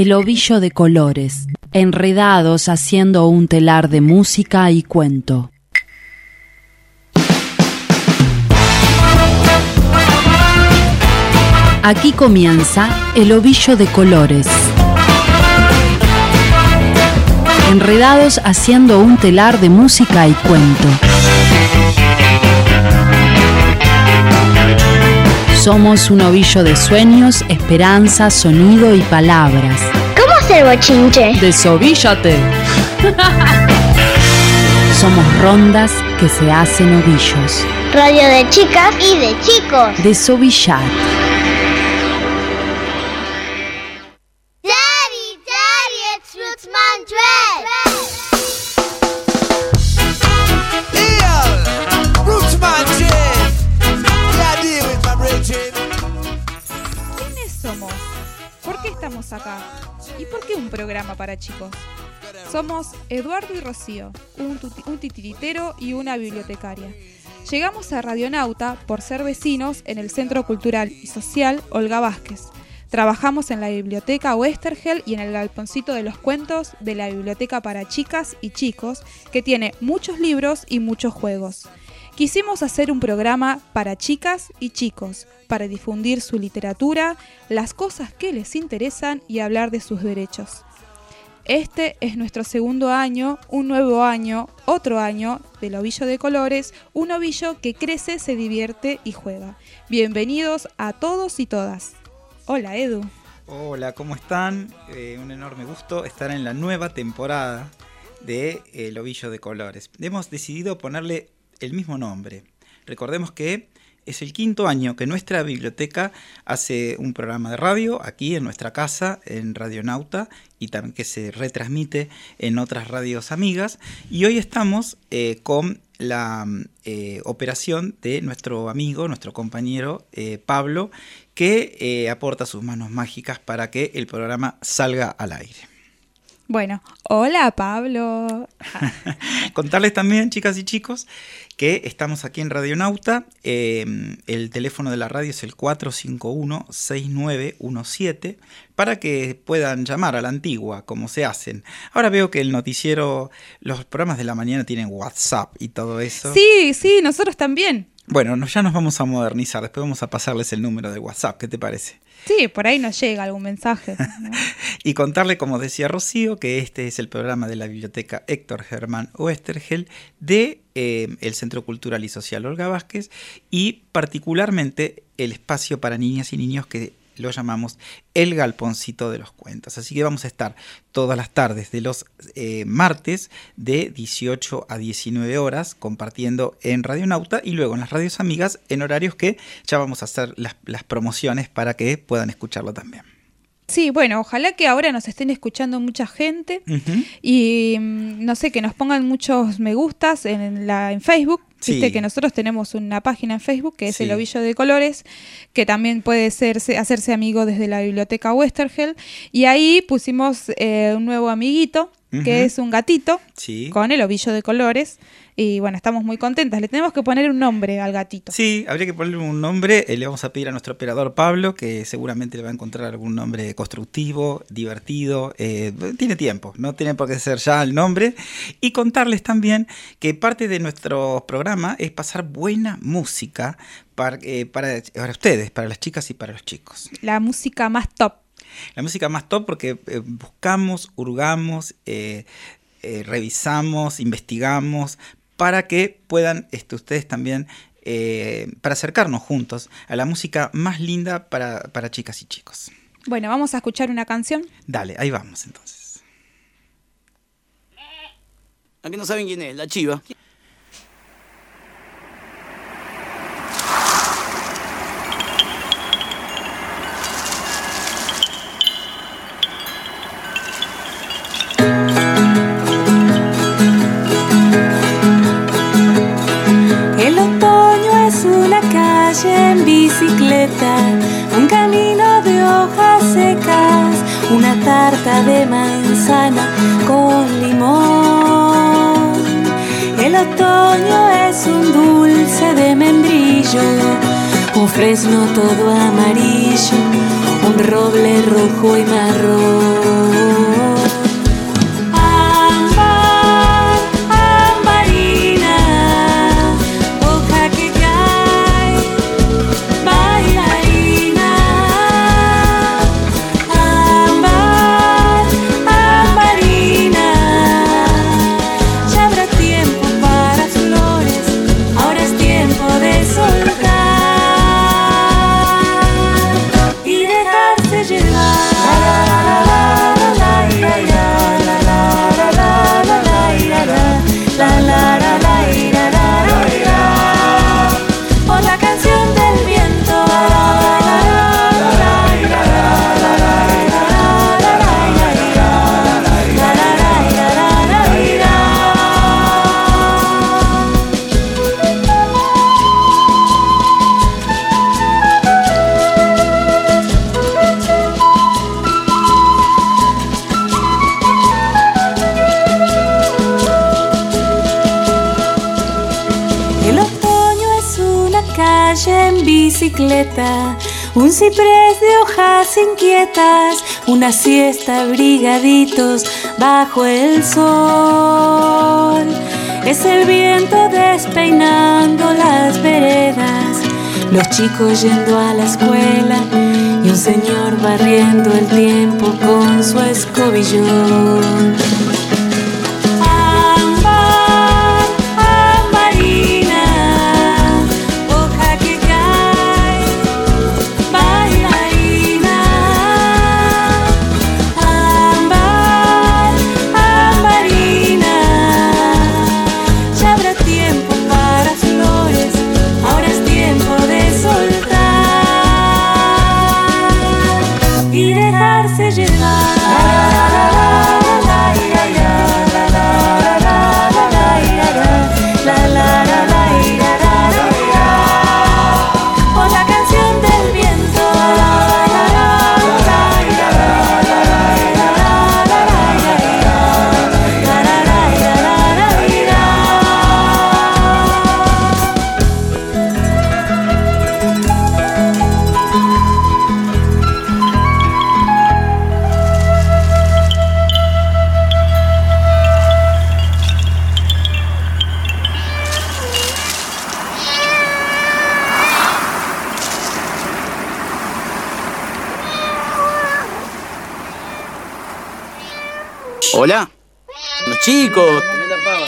El ovillo de colores, enredados haciendo un telar de música y cuento. Aquí comienza el ovillo de colores. Enredados haciendo un telar de música y cuento. Somos un ovillo de sueños, esperanza, sonido y palabras. ¿Cómo hacer bochinche? Desovíllate. Somos rondas que se hacen ovillos. Radio de chicas y de chicos. Desovillar. Para chicos? Somos Eduardo y Rocío, un, un titiritero y una bibliotecaria. Llegamos a Radionauta por ser vecinos en el Centro Cultural y Social Olga Vázquez. Trabajamos en la biblioteca Westergel y en el galponcito de los cuentos de la biblioteca para chicas y chicos, que tiene muchos libros y muchos juegos. Quisimos hacer un programa para chicas y chicos, para difundir su literatura, las cosas que les interesan y hablar de sus derechos. Este es nuestro segundo año, un nuevo año, otro año del ovillo de colores, un ovillo que crece, se divierte y juega. Bienvenidos a todos y todas. Hola Edu. Hola, ¿cómo están? Eh, un enorme gusto estar en la nueva temporada de El Ovillo de Colores. Hemos decidido ponerle el mismo nombre. Recordemos que es el quinto año que nuestra biblioteca hace un programa de radio aquí en nuestra casa, en Radionauta, y también que se retransmite en otras radios amigas. Y hoy estamos eh, con la eh, operación de nuestro amigo, nuestro compañero eh, Pablo, que aporta sus manos mágicas para que el programa salga al aire. Bueno, hola Pablo. Contarles también, chicas y chicos, que estamos aquí en Radionauta. eh, el teléfono de la radio es el 451-6917 para que puedan llamar a la antigua, como se hacen. Ahora veo que el noticiero, los programas de la mañana tienen WhatsApp y todo eso. Sí, sí, nosotros también. Bueno, no- ya nos vamos a modernizar. Después vamos a pasarles el número de WhatsApp. ¿Qué te parece? Sí, por ahí nos llega algún mensaje. Y contarle, como decía Rocío, que este es el programa de la biblioteca Héctor Germán Oestergel de eh, el Centro Cultural y Social Olga Vázquez y particularmente el espacio para niñas y niños que lo llamamos el galponcito de los cuentos. Así que vamos a estar todas las tardes de los eh, martes de 18 a 19 horas compartiendo en Radionauta y luego en las radios amigas en horarios que ya vamos a hacer las, las promociones para que puedan escucharlo también. Sí, bueno, ojalá que ahora nos estén escuchando mucha gente y mm, no sé, que nos pongan muchos me gustas en, la, en Facebook. Sí. Viste que nosotros tenemos una página en Facebook que es Sí. el ovillo de colores, que también puede serse- hacerse amigo desde la biblioteca Westergel. Y ahí pusimos eh, un nuevo amiguito, que es un gatito Sí. con el ovillo de colores. Y bueno, estamos muy contentas. Le tenemos que poner un nombre al gatito. Sí, habría que ponerle un nombre. eh, le vamos a pedir a nuestro operador Pablo, que seguramente le va a encontrar algún nombre constructivo, divertido. eh, tiene tiempo, no tiene por qué ser ya el nombre. Y contarles también que parte de nuestro programa es pasar buena música para, eh, para, para ustedes, para las chicas y para los chicos. La música más top. La música más top porque buscamos, hurgamos, eh, revisamos, investigamos para que puedan este, ustedes también, eh, para acercarnos juntos a la música más linda para, para chicas y chicos. Bueno, vamos a escuchar una canción. Dale, ahí vamos entonces. Aquí no saben quién es, la chiva. Un camino de hojas secas, una tarta de manzana con limón. El otoño es un dulce de membrillo, un fresno todo amarillo, un roble rojo y marrón. Un ciprés de hojas inquietas, una siesta brigaditos bajo el sol. Es el viento despeinando las veredas, los chicos yendo a la escuela y un señor barriendo el tiempo con su escobillón.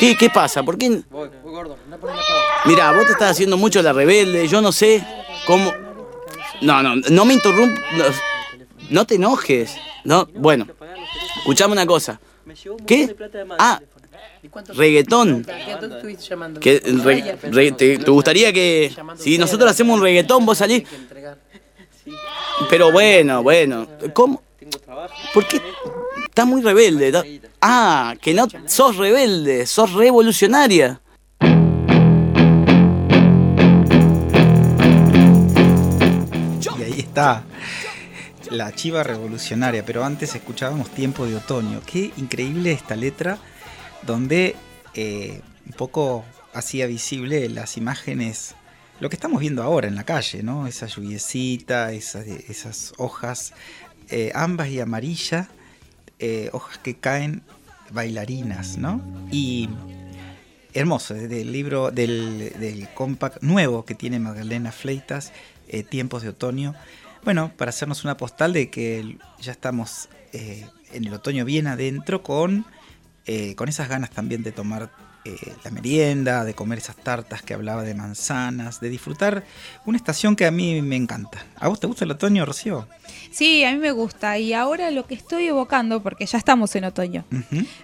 ¿Qué, ¿Qué pasa? ¿Por qué? Mira, vos te estás haciendo mucho la rebelde. Yo no sé cómo. No, no, no me interrump. No, no te enojes. No, bueno. Escuchame una cosa. ¿Qué? Ah, reggaetón. El re- re- te, te gustaría que si nosotros hacemos un reggaetón vos salís? Pero bueno, bueno. ¿Cómo? ¿Por qué? Estás muy rebelde. está- Ah, que no sos rebelde, sos revolucionaria. Y ahí está la chiva revolucionaria, pero antes escuchábamos Tiempo de Otoño. Qué increíble esta letra donde eh, un poco hacía visible las imágenes, lo que estamos viendo ahora en la calle, ¿no? Esa lluviecita, esas, esas hojas eh, ambas y amarilla, eh, hojas que caen bailarinas, ¿no? Y hermoso, del libro, del, compact nuevo que tiene Magdalena Fleitas, eh, Tiempos de Otoño. Bueno, para hacernos una postal de que ya estamos eh, en el otoño bien adentro con, con esas ganas también de tomar eh, la merienda, de comer esas tartas que hablaba de manzanas, de disfrutar una estación que a mí me encanta. ¿A vos te gusta el otoño, Rocío? Sí, a mí me gusta. Y ahora lo que estoy evocando, porque ya estamos en otoño,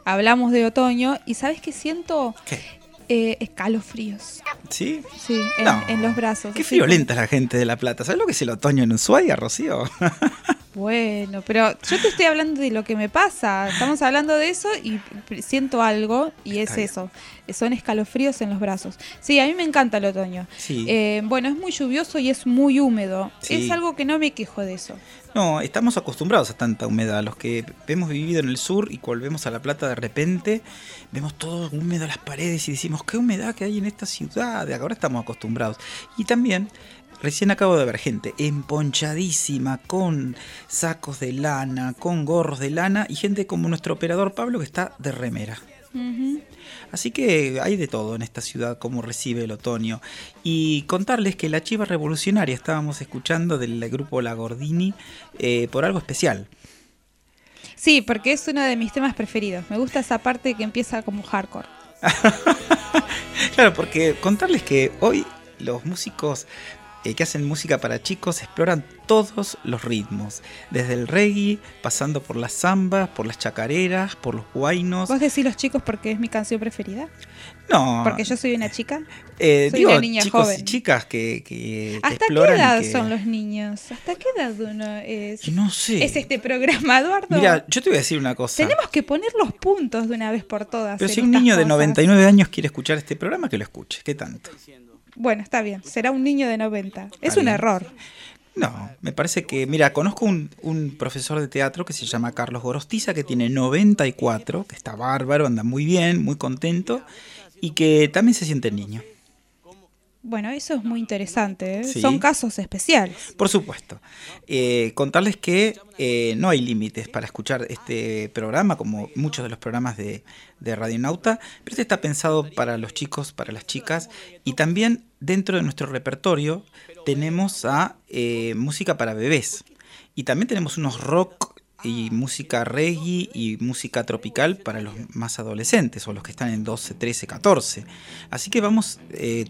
hablamos de otoño y ¿sabes qué siento? ¿Qué? Eh, escalofríos. ¿Sí? Sí, en, No. en los brazos. Qué friolenta es la gente de La Plata. ¿Sabes lo que es el otoño en Ushuaia, Rocío? Bueno, pero yo te estoy hablando de lo que me pasa. Estamos hablando de eso y siento algo y es bien. eso. Son escalofríos en los brazos. Sí, a mí me encanta el otoño. Sí. Eh, bueno, es muy lluvioso y es muy húmedo. Sí. Es algo que no me quejo de eso. No, estamos acostumbrados a tanta humedad. Los que hemos vivido en el sur y volvemos a La Plata de repente, vemos todo húmedo las paredes y decimos, qué humedad que hay en esta ciudad. Ahora estamos acostumbrados. Y también, recién acabo de ver gente emponchadísima, con sacos de lana, con gorros de lana, y gente como nuestro operador Pablo que está de remera. Así que hay de todo en esta ciudad, cómo recibe el otoño. Y contarles que la chiva revolucionaria estábamos escuchando del grupo La Gordini eh, por algo especial. Sí, porque es uno de mis temas preferidos. Me gusta esa parte que empieza como hardcore. Claro, porque contarles que hoy los músicos que hacen música para chicos exploran todos los ritmos, desde el reggae, pasando por las zambas, por las chacareras, por los guainos. ¿Vos decís los chicos porque es mi canción preferida? No, Porque yo soy una chica. eh, soy digo, una niña chicos joven. y chicas que, que ¿Hasta qué exploran edad que- son los niños? ¿Hasta qué edad uno es? No sé. Es este programa, Eduardo. Mira, yo te voy a decir una cosa. Tenemos que poner los puntos de una vez por todas. Pero si un niño de cosas. 99 años quiere escuchar este programa, que lo escuche. ¿Qué tanto? Bueno, está bien. Será un niño de 90. Es un error. No, me parece que, mira, conozco un, un profesor de teatro que se llama Carlos Gorostiza, que tiene 94, que está bárbaro, anda muy bien, muy contento, y que también se siente niño. Bueno, eso es muy interesante. ¿eh? Sí. Son casos especiales. Por supuesto. Eh, contarles que eh, no hay límites para escuchar este programa, como muchos de los programas de, de Radio Nauta, pero este está pensado para los chicos, para las chicas, y también dentro de nuestro repertorio tenemos a música para bebés. Y también tenemos unos rock y música reggae y música tropical para los más adolescentes o los que están en 12, 13, 14. Así que vamos eh,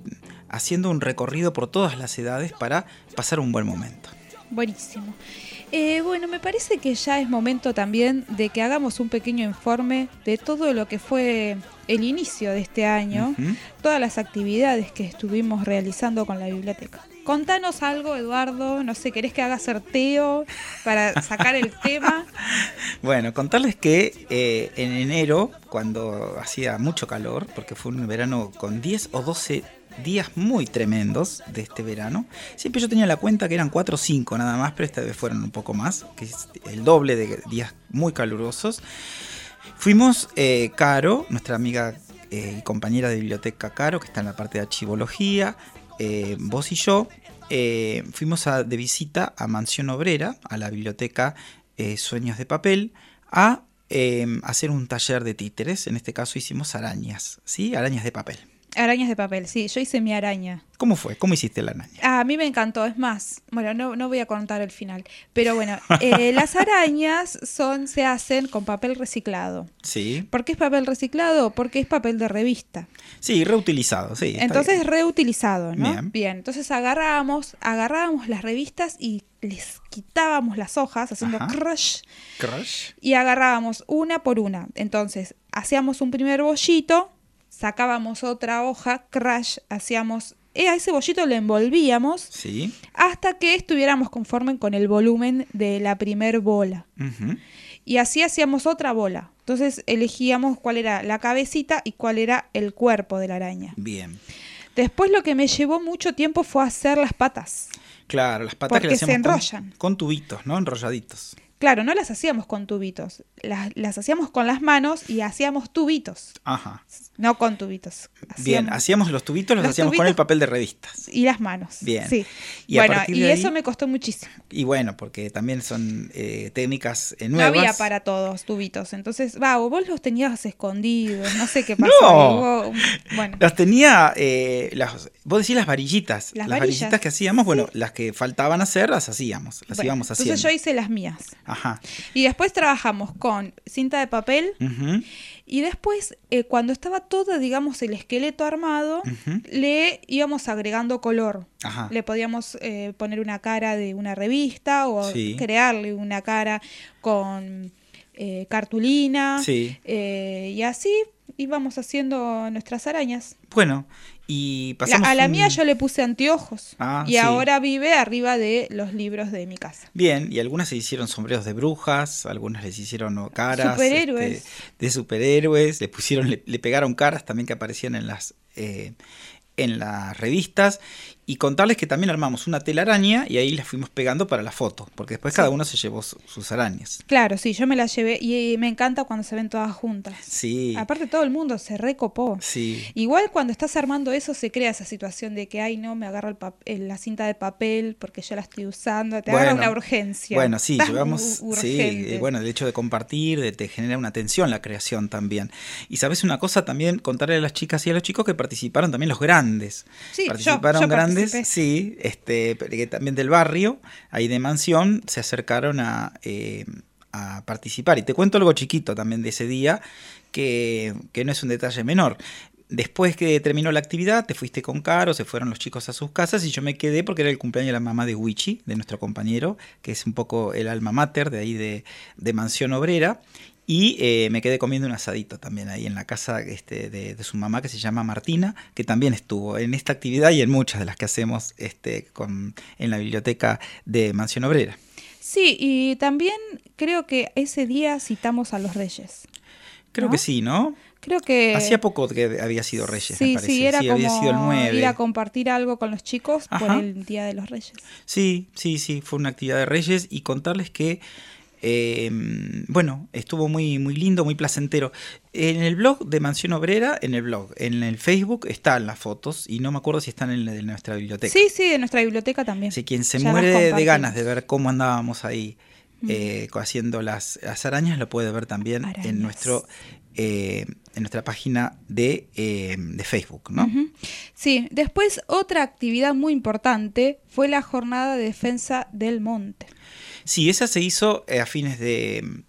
haciendo un recorrido por todas las edades para pasar un buen momento. Buenísimo. Eh, bueno, me parece que ya es momento también de que hagamos un pequeño informe de todo lo que fue el inicio de este año, todas las actividades que estuvimos realizando con la biblioteca. Contanos algo, Eduardo, no sé, ¿querés que haga sorteo para sacar el tema? Bueno, contarles que eh, en enero, cuando hacía mucho calor, porque fue un verano con 10 o 12 días muy tremendos de este verano, siempre yo tenía la cuenta que eran 4 o 5 nada más, pero esta vez fueron un poco más, que es el doble de días muy calurosos. Fuimos eh, Caro, nuestra amiga eh, y compañera de biblioteca Caro, que está en la parte de archivología, eh, vos y yo, fuimos a- de visita a Mansión Obrera, a la biblioteca Sueños de Papel, a hacer un taller de títeres. En este caso hicimos arañas, ¿sí? Arañas de papel. Arañas de papel, sí, yo hice mi araña. ¿Cómo fue? ¿Cómo hiciste la araña? Ah, A mí me encantó, es más, bueno, no, no voy a contar el final, pero bueno, eh, las arañas son, se hacen con papel reciclado. Sí, ¿Por qué es papel reciclado? Porque es papel de revista. sí, reutilizado, sí. Entonces bien. reutilizado, ¿no? Bien. Bien. entonces agarrábamos, agarrábamos las revistas y les quitábamos las hojas haciendo Ajá. crush Crush. y agarrábamos una por una. Entonces hacíamos un primer bollito, sacábamos otra hoja, crush, hacíamos... eh, a ese bollito le envolvíamos Sí. hasta que estuviéramos conformes con el volumen de la primer bola. Y así hacíamos otra bola. Entonces elegíamos cuál era la cabecita y cuál era el cuerpo de la araña. Bien. Después lo que me llevó mucho tiempo fue hacer las patas. Claro, las patas que Porque le se con- enrollan. Con, tubitos, ¿no? Enrolladitos. Claro, no las hacíamos con tubitos, las, las hacíamos con las manos y hacíamos tubitos, Ajá. No con tubitos. Bien, Hacíamos- los tubitos, los, Los hacíamos con el papel de revistas. Y las manos. Bien. Sí. Y bueno, y ahí- eso me costó muchísimo. Y bueno, porque también son eh, técnicas eh, No nuevas. había para todos tubitos. Entonces, va, o vos los tenías escondidos, no sé qué pasó. No. vos- bueno, Las tenía, eh, las, vos decís las varillitas. Las varillitas que hacíamos, bueno, las que faltaban hacer, las hacíamos. Las bueno, íbamos haciendo. entonces yo hice las mías. Ajá. Y después trabajamos con cinta de papel y después, eh, cuando estaba todo, digamos, el esqueleto armado, le íbamos agregando color. Ajá. Le podíamos eh, poner una cara de una revista o Sí. crearle una cara con eh, cartulina. Sí. eh, y así íbamos haciendo nuestras arañas. Bueno, y La- a la un- mía yo le puse anteojos. Ah, y sí. ahora vive arriba de los libros de mi casa. Bien, y algunas se hicieron sombreros de brujas, algunas les hicieron caras. Superhéroes. este, de superhéroes, le pusieron, le, le pegaron caras también que aparecían en las. eh, en las revistas y contarles que también armamos una telaraña y ahí las fuimos pegando para la foto, porque después cada uno se llevó su- sus arañas. Claro, sí, yo me la llevé y me encanta cuando se ven todas juntas. Sí. Aparte todo el mundo se recopó. Sí. Igual cuando estás armando eso se crea esa situación de que, ay, no, me agarra el el- la cinta de papel porque yo la estoy usando, te agarra Bueno, una urgencia. Bueno, sí, llevamos, u- sí, urgente. eh, bueno, el hecho de compartir, de, te genera una tensión la creación también. Y sabes una cosa también, contarle a las chicas y a los chicos que participaron también los grandes. Sí, yo- participaron yo grandes, sí, este, que también del barrio, ahí de mansión, se acercaron a, eh, a participar. Y te cuento algo chiquito también de ese día, que, que no es un detalle menor. Después que terminó la actividad, te fuiste con Caro, se fueron los chicos a sus casas y yo me quedé porque era el cumpleaños de la mamá de Wichi, de nuestro compañero, que es un poco el alma mater de ahí de, de Mansión Obrera. Y eh, me quedé comiendo un asadito también ahí en la casa este, de, de su mamá que se llama Martina, que también estuvo en esta actividad y en muchas de las que hacemos este, con, en la biblioteca de Mansión Obrera. Sí, y también creo que ese día citamos a los reyes. Creo ¿No? que sí, ¿no? Creo que... Hacía poco que había sido Reyes, sí, me parece. sí, era como había sido el 9. ir a compartir algo con los chicos por el Día de los Reyes. Sí, sí, sí, fue una actividad de Reyes y contarles que Eh, bueno, estuvo muy, muy lindo, muy placentero. En el blog de Mansión Obrera, en el blog, en el Facebook están las fotos y no me acuerdo si están en de nuestra biblioteca. Sí, sí, de nuestra biblioteca también. Así quien se Ya muere de, ganas de ver cómo andábamos ahí eh, haciendo las, las arañas, lo puede ver también Arañas. en nuestro eh, en nuestra página de, eh, de Facebook, ¿no? Sí, después otra actividad muy importante fue la jornada de defensa del monte. Sí, esa se hizo eh, a fines de,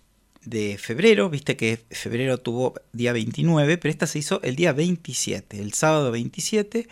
de febrero, viste que febrero tuvo día 29, pero esta se hizo el día 27, el sábado 27,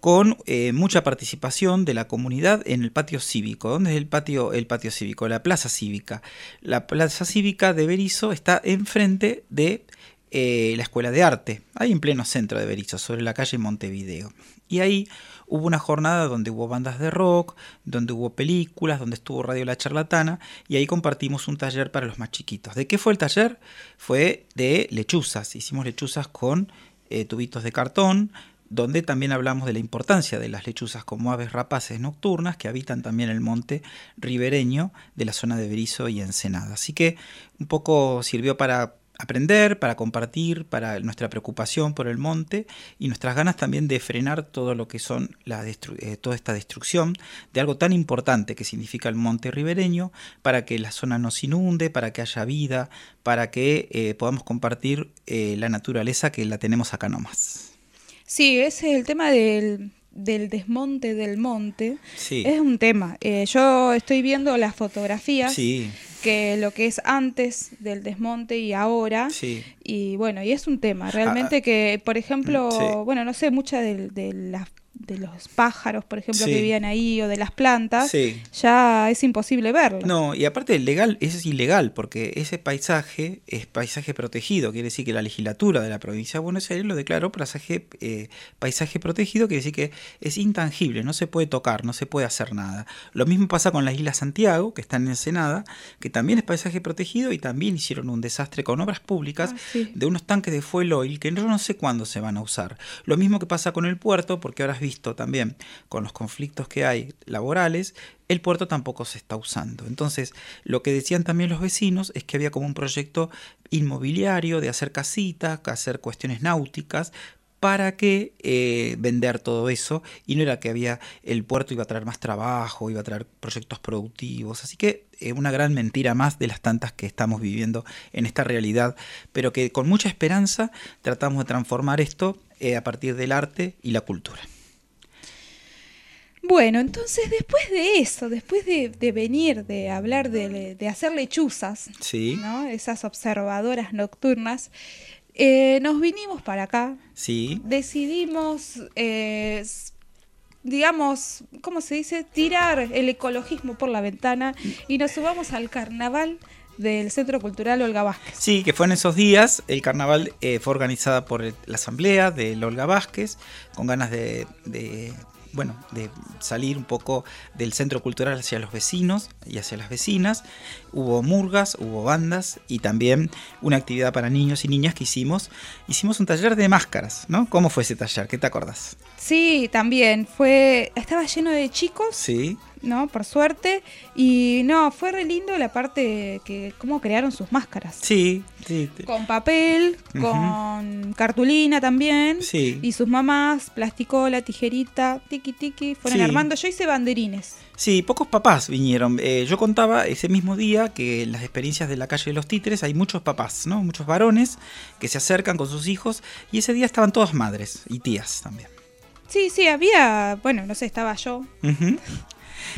con eh, mucha participación de la comunidad en el patio cívico. ¿Dónde es el patio, el patio cívico? La plaza cívica. La plaza cívica de Berizo está enfrente de eh, la Escuela de Arte, ahí en pleno centro de Berizo, sobre la calle Montevideo. Y ahí hubo una jornada donde hubo bandas de rock, donde hubo películas, donde estuvo Radio La Charlatana, y ahí compartimos un taller para los más chiquitos. ¿De qué fue el taller? Fue de lechuzas. Hicimos lechuzas con eh, tubitos de cartón, donde también hablamos de la importancia de las lechuzas como aves rapaces nocturnas que habitan también el monte ribereño de la zona de Berizo y Ensenada. Así que un poco sirvió para aprender, para compartir, para nuestra preocupación por el monte y nuestras ganas también de frenar todo lo que son la destru- eh, toda esta destrucción de algo tan importante que significa el monte ribereño, para que la zona no se inunde, para que haya vida, para que eh, podamos compartir eh, la naturaleza que la tenemos acá nomás. Sí, ese es el tema del, del desmonte del monte. Sí. Es un tema. Eh, yo estoy viendo las fotografías, Sí, que lo que es antes del desmonte y ahora. sí. Y bueno, y es un tema. Realmente que, por ejemplo, Ah, sí. bueno, no sé, muchas de, de las de los pájaros, por ejemplo, Sí. que vivían ahí, o de las plantas, Sí. ya es imposible verlo. No, y aparte legal, eso es ilegal, porque ese paisaje es paisaje protegido, quiere decir que la legislatura de la provincia de Buenos Aires lo declaró paisaje, eh, paisaje protegido, quiere decir que es intangible, no se puede tocar, no se puede hacer nada. Lo mismo pasa con la isla Santiago, que está en Ensenada, que también es paisaje protegido y también hicieron un desastre con obras públicas Ah, sí. de unos tanques de fuel oil que yo no sé cuándo se van a usar. Lo mismo que pasa con el puerto, porque ahora has visto también con los conflictos que hay laborales, el puerto tampoco se está usando. Entonces, lo que decían también los vecinos es que había como un proyecto inmobiliario de hacer casitas, hacer cuestiones náuticas para que eh, vender todo eso y no era que había el puerto iba a traer más trabajo, iba a traer proyectos productivos, así que eh, una gran mentira más de las tantas que estamos viviendo en esta realidad, pero que con mucha esperanza tratamos de transformar esto eh, a partir del arte y la cultura. Bueno, entonces después de eso, después de, de venir, de hablar de, de hacer lechuzas, Sí, ¿no? esas observadoras nocturnas, eh, nos vinimos para acá, sí, decidimos, eh, digamos, ¿cómo se dice? Tirar el ecologismo por la ventana y nos subamos al carnaval del Centro Cultural Olga Vázquez. Sí, que fue en esos días. El carnaval eh, fue organizada por el- la asamblea de Olga Vázquez, con ganas de, de, bueno, de salir un poco del centro cultural hacia los vecinos y hacia las vecinas. Hubo murgas, hubo bandas y también una actividad para niños y niñas que hicimos. Hicimos un taller de máscaras, ¿no? ¿Cómo fue ese taller? ¿Qué te acordás? Sí, también fue, estaba lleno de chicos, Sí, ¿no? Por suerte. Y no, fue re lindo la parte que, cómo crearon sus máscaras. sí, sí. Con papel, con cartulina también. Sí. Y sus mamás, plasticola, tijerita, tiki tiki, fueron Sí. armando. Yo hice banderines. Sí, pocos papás vinieron. Eh, yo contaba ese mismo día que en las experiencias de la calle de los títeres hay muchos papás, ¿no? Muchos varones que se acercan con sus hijos y ese día estaban todas madres y tías también. Sí, sí, había, bueno, no sé, estaba yo.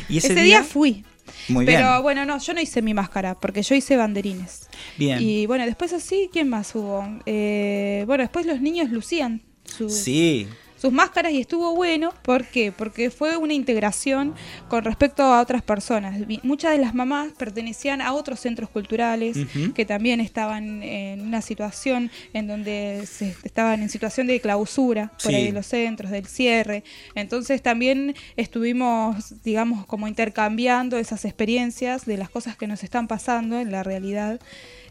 Y Ese, día, fui. Muy pero bien. bueno, no, yo no hice mi máscara, porque yo hice banderines. Bien. Y bueno, después así, ¿quién más hubo? Eh, bueno, después los niños lucían sus, Sí, sus máscaras y estuvo bueno. ¿Por qué? Porque fue una integración con respecto a otras personas. Muchas de las mamás pertenecían a otros centros culturales que también estaban en una situación en donde se, estaban en situación de clausura por Sí. ahí de los centros, del cierre. Entonces también estuvimos, digamos, como intercambiando esas experiencias de las cosas que nos están pasando en la realidad.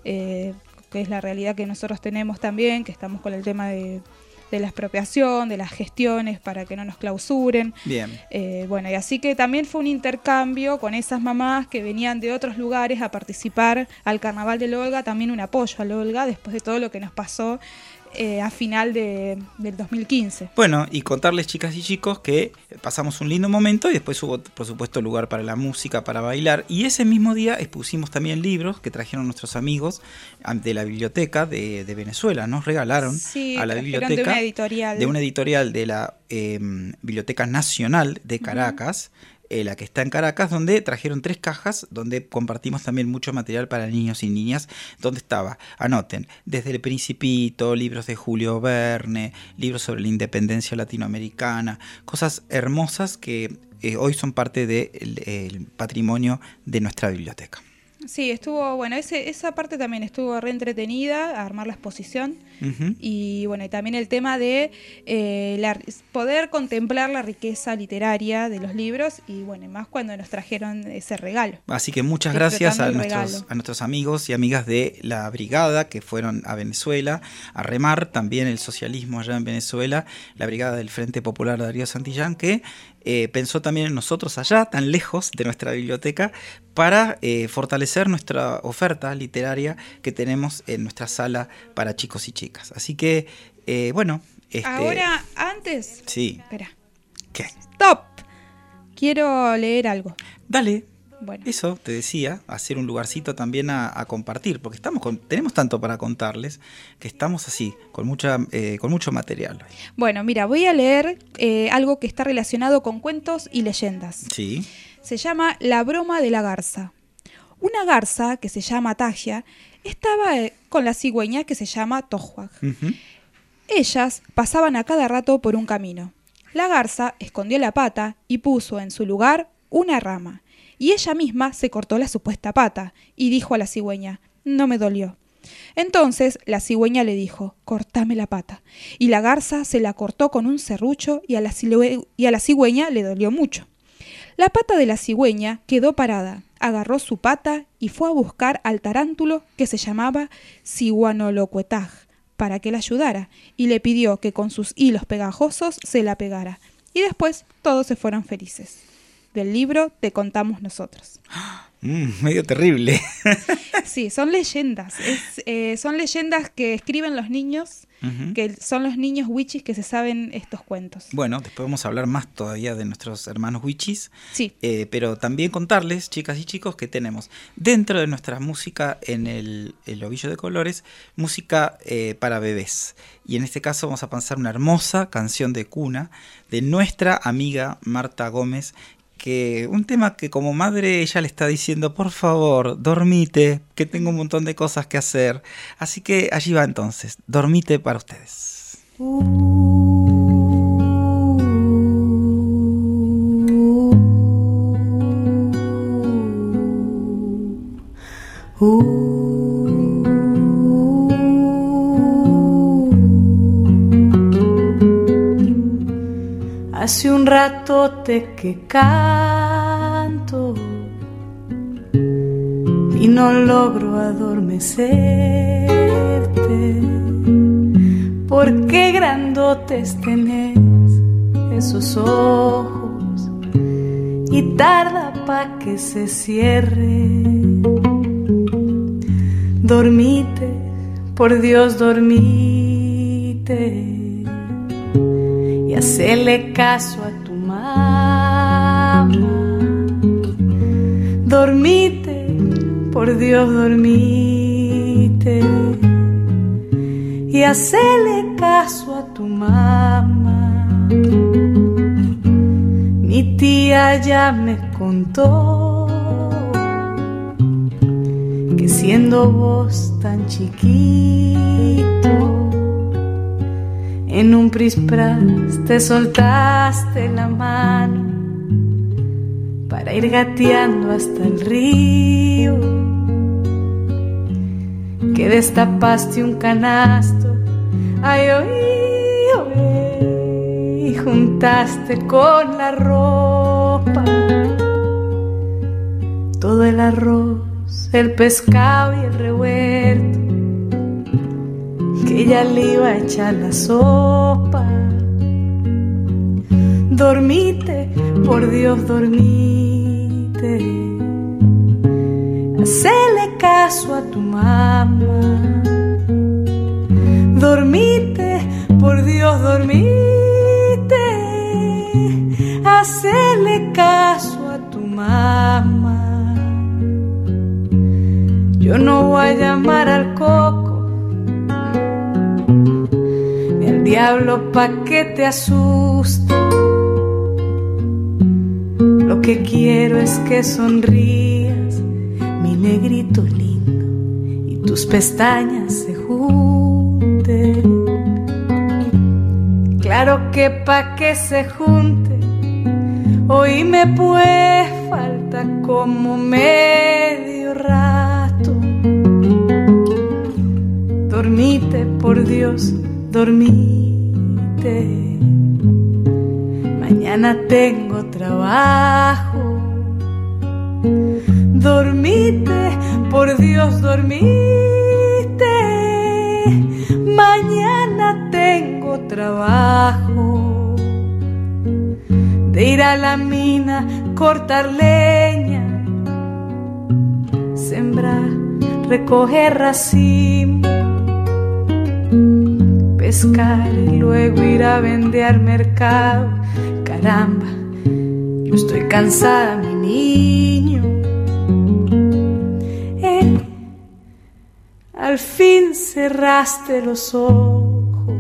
eh, que es la realidad que nosotros tenemos también, que estamos con el tema de, de la expropiación, de las gestiones para que no nos clausuren. Bien. Eh, bueno, y así que también fue un intercambio con esas mamás que venían de otros lugares a participar al Carnaval de Olga, también un apoyo a Olga después de todo lo que nos pasó eh, a final de, del 2015. Bueno, y contarles chicas y chicos que pasamos un lindo momento y después hubo, por supuesto, lugar para la música, para bailar. Y ese mismo día expusimos también libros que trajeron nuestros amigos de la biblioteca de, de Venezuela. Nos regalaron Sí, a la biblioteca de una editorial. de una editorial de la eh, Biblioteca Nacional de Caracas. Eh, la que está en Caracas, donde trajeron tres cajas, donde compartimos también mucho material para niños y niñas, donde estaba, anoten, desde El Principito, libros de Julio Verne, libros sobre la independencia latinoamericana, cosas hermosas que eh, hoy son parte del patrimonio de nuestra biblioteca. Sí, estuvo, bueno, ese, esa parte también estuvo re entretenida, a armar la exposición. Y bueno, y también el tema de eh, la- poder contemplar la riqueza literaria de los libros y bueno, y más cuando nos trajeron ese regalo. Así que muchas gracias a nuestros, a nuestros amigos y amigas de la brigada que fueron a Venezuela a remar también el socialismo allá en Venezuela, la brigada del Frente Popular Darío Santillán, que eh, pensó también en nosotros allá, tan lejos de nuestra biblioteca, para eh, fortalecer nuestra oferta literaria que tenemos en nuestra sala para chicos y chicas. Así que, eh, bueno, este, Ahora, antes, Sí, espera, ¿qué? stop. Quiero leer algo. Dale, Bueno, Eso te decía, hacer un lugarcito también a, a compartir, porque estamos con, tenemos tanto para contarles que estamos así, con mucha, eh, con mucho material. bueno, mira, voy a leer eh, algo que está relacionado con cuentos y leyendas. Sí. Se llama La broma de la garza. Una garza que se llama Tagia estaba eh, con la cigüeña que se llama Tojuag. Ujú. Ellas pasaban a cada rato por un camino. La garza escondió la pata y puso en su lugar una rama, y ella misma se cortó la supuesta pata y dijo a la cigüeña, no me dolió. Entonces la cigüeña le dijo, cortame la pata, y la garza se la cortó con un serrucho y a la, y a la cigüeña le dolió mucho. La pata de la cigüeña quedó parada, agarró su pata y fue a buscar al tarántulo que se llamaba Ciguanolocuetaj para que la ayudara y le pidió que con sus hilos pegajosos se la pegara. Y después todos se fueron felices. Del libro te contamos nosotros. Mm, medio terrible. Sí, son leyendas. Es, eh, son leyendas que escriben los niños, que son los niños wichis que se saben estos cuentos. Bueno, después vamos a hablar más todavía de nuestros hermanos wichis. Sí. Eh, pero también contarles, chicas y chicos, que tenemos dentro de nuestra música en el, el ovillo de colores, música eh, para bebés. Y en este caso vamos a pasar una hermosa canción de cuna de nuestra amiga Marta Gómez, que un tema que como madre ella le está diciendo, por favor, dormite, que tengo un montón de cosas que hacer. Así que allí va entonces, dormite para ustedes. Hace un ratote que canto no logro adormecerte. ¿Por qué grandotes tenés esos ojos y tarda pa' que se cierre? Dormite, por Dios, dormite y hacele caso a tu mamá. Dormite, por Dios, dormite y hacele caso a tu mamá. Mi tía ya me contó que siendo vos tan chiquito, en un prispras te soltaste la mano para ir gateando hasta el río. Que destapaste un canasto, ay, oí, oí, juntaste con la ropa todo el arroz, el pescado y el revuelto que ya le iba a echar la sopa. Dormite, por Dios, dormite. Hacele caso a tu mamá. Dormite, por Dios, dormite. Hacele caso a tu mamá. Yo no voy a llamar al coco ni al diablo pa' que te asuste. Lo que quiero es que sonrías, mi negrito lindo, y tus pestañas se junten. Claro que pa' que se junte, hoy me puede falta como medio rato. Dormite, por Dios, dormite. Mañana tengo trabajo. Dormite, por Dios, dormite. Mañana tengo trabajo. De ir a la mina, cortar leña, sembrar, recoger racimo, pescar y luego ir a vender mercado. Caramba, yo estoy cansada, mi niño. Eh, al fin cerraste los ojos.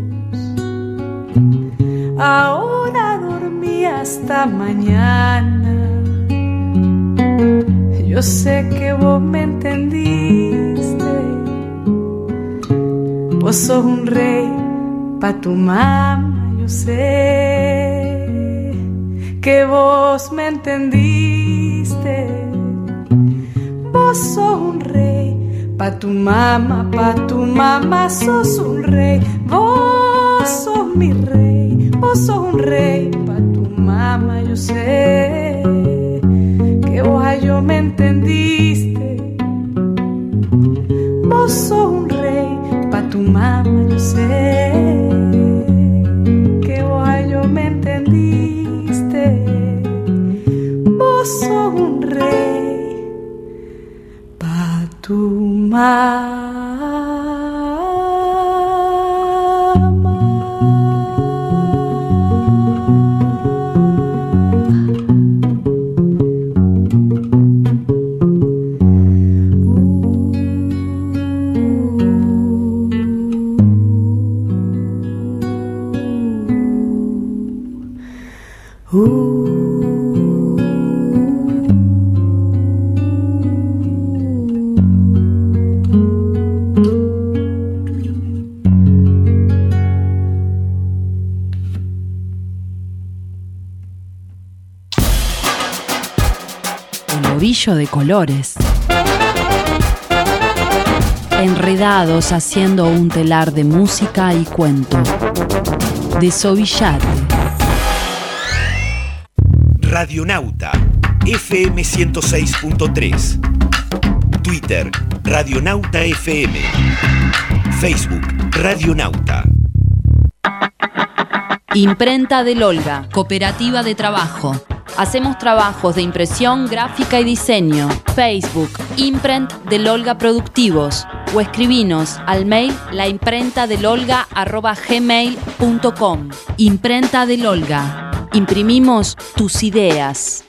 Ahora dormí hasta mañana. Yo sé que vos me entendiste. Vos sos un rey pa' tu mamá, yo sé que vos me entendiste. Vos sos un rey pa' tu mamá, pa' tu mamá sos un rey. Vos sos mi rey, vos sos un rey pa' tu mamá, yo sé que vos yo me entendiste. Vos sos un rey pa' tu mamá, yo sé De colores. Enredados haciendo un telar de música y cuento. Desovillate. Radionauta FM 106.3 Twitter Radionauta FM Facebook Radionauta Imprenta del Olga, cooperativa de trabajo. Hacemos trabajos de impresión, gráfica y diseño. Facebook, Imprent del Olga Productivos. O escribinos al mail laimprentadelolga.gmail.com Imprenta del Olga. Imprimimos tus ideas.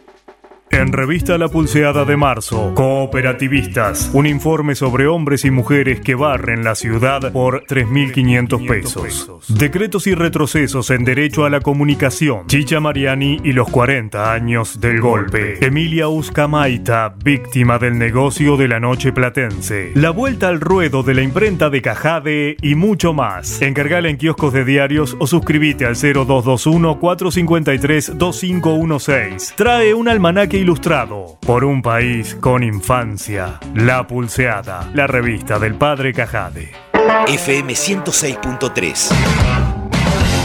En Revista La Pulseada de Marzo, Cooperativistas, un informe sobre hombres y mujeres que barren la ciudad por 3.500 pesos. Decretos y retrocesos en derecho a la comunicación. Chicha Mariani y los 40 años del golpe. Emilia Uscamaita, víctima del negocio de la noche platense. La vuelta al ruedo de la imprenta de Cajade y mucho más. Encargala en kioscos de diarios o suscríbete al 0221 453 2516. Trae un almanaque ilustrado por un país con infancia. La Pulseada, la revista del padre Cajade. FM 106.3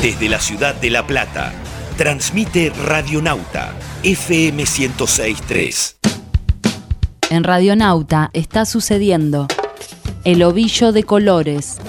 Desde la ciudad de La Plata Transmite Radionauta FM 106.3 En Radionauta está sucediendo El ovillo de colores.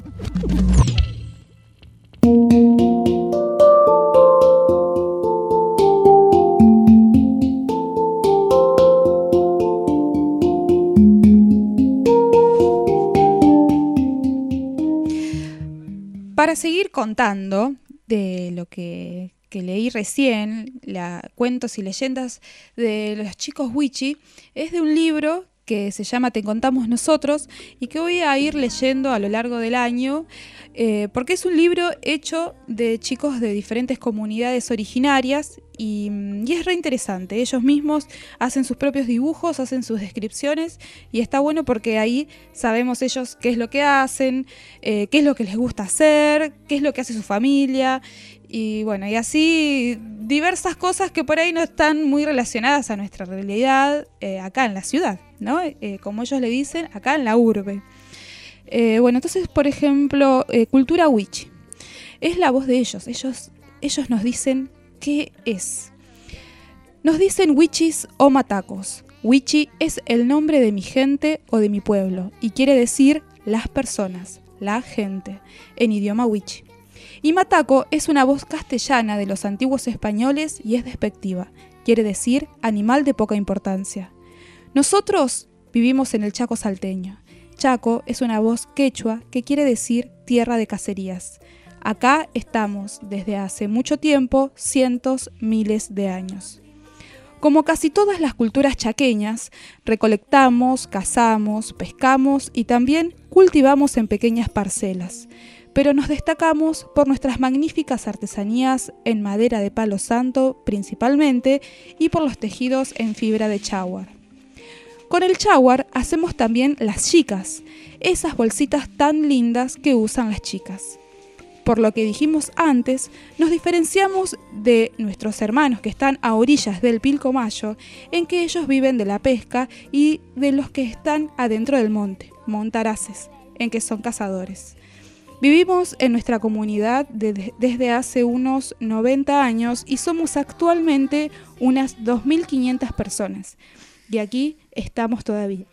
Para seguir contando de lo que, leí recién, la, cuentos y leyendas de los chicos Wichi, es de un libro que se llama Te contamos nosotros y que voy a ir leyendo a lo largo del año, eh, porque es un libro hecho de chicos de diferentes comunidades originarias y, y, es re interesante. Ellos mismos hacen sus propios dibujos, hacen sus descripciones y está bueno porque ahí sabemos ellos qué es lo que hacen, eh, qué es lo que les gusta hacer, qué es lo que hace su familia y bueno, y así diversas cosas que por ahí no están muy relacionadas a nuestra realidad eh, acá en la ciudad, ¿no? Eh, como ellos le dicen, acá en la urbe. Eh, bueno, entonces, por ejemplo, eh, cultura wichi. Es la voz de ellos. Ellos, ellos nos dicen qué es. Nos dicen wichis o matacos. Wichi es el nombre de mi gente o de mi pueblo y quiere decir las personas, la gente, en idioma wichi. Y mataco es una voz castellana de los antiguos españoles y es despectiva, quiere decir animal de poca importancia. Nosotros vivimos en el Chaco salteño. Chaco es una voz quechua que quiere decir tierra de cacerías. Acá estamos desde hace mucho tiempo, cientos, miles de años. Como casi todas las culturas chaqueñas, recolectamos, cazamos, pescamos y también cultivamos en pequeñas parcelas pero nos destacamos por nuestras magníficas artesanías en madera de palo santo principalmente y por los tejidos en fibra de chawar. Con el chawar hacemos también las chicas, esas bolsitas tan lindas que usan las chicas. Por lo que dijimos antes, nos diferenciamos de nuestros hermanos que están a orillas del Pilcomayo, en que ellos viven de la pesca, y de los que están adentro del monte, montaraces, en que son cazadores. Vivimos en nuestra comunidad de, desde hace unos 90 años y somos actualmente unas 2.500 personas. Y aquí estamos todavía,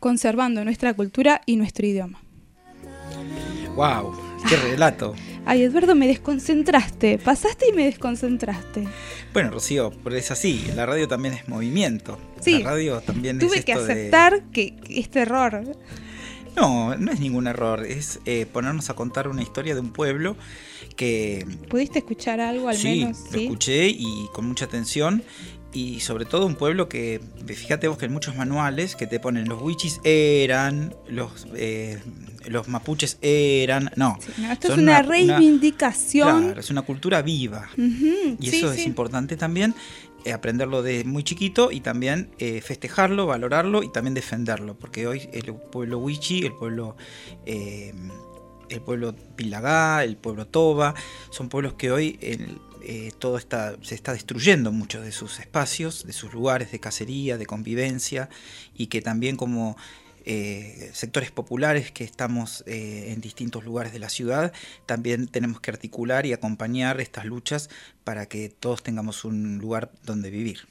conservando nuestra cultura y nuestro idioma. ¡Wow! ¡Qué relato! Ay, Eduardo, me desconcentraste. Pasaste y me desconcentraste. Bueno, Rocío, pero es así. La radio también es movimiento. Sí. La radio también Tuve es que esto de- aceptar que este error. No, no es ningún error. Es eh, ponernos a contar una historia de un pueblo que ¿Pudiste escuchar algo al sí, menos? lo escuché y con mucha atención. Y sobre todo un pueblo que, fíjate vos que en muchos manuales que te ponen los wichis eran, los, eh, los mapuches eran. No, No, esto es una, una- reivindicación. claro, es una cultura viva. Y sí, eso es sí. importante también, eh, aprenderlo de muy chiquito y también eh, festejarlo, valorarlo y también defenderlo. Porque hoy el pueblo Wichi, el pueblo, el pueblo Pilagá, el pueblo Toba, son pueblos que hoy el- eh, todo está, se está destruyendo muchos de sus espacios, de sus lugares de cacería, de convivencia y que también como eh, sectores populares que estamos eh, en distintos lugares de la ciudad, también tenemos que articular y acompañar estas luchas para que todos tengamos un lugar donde vivir.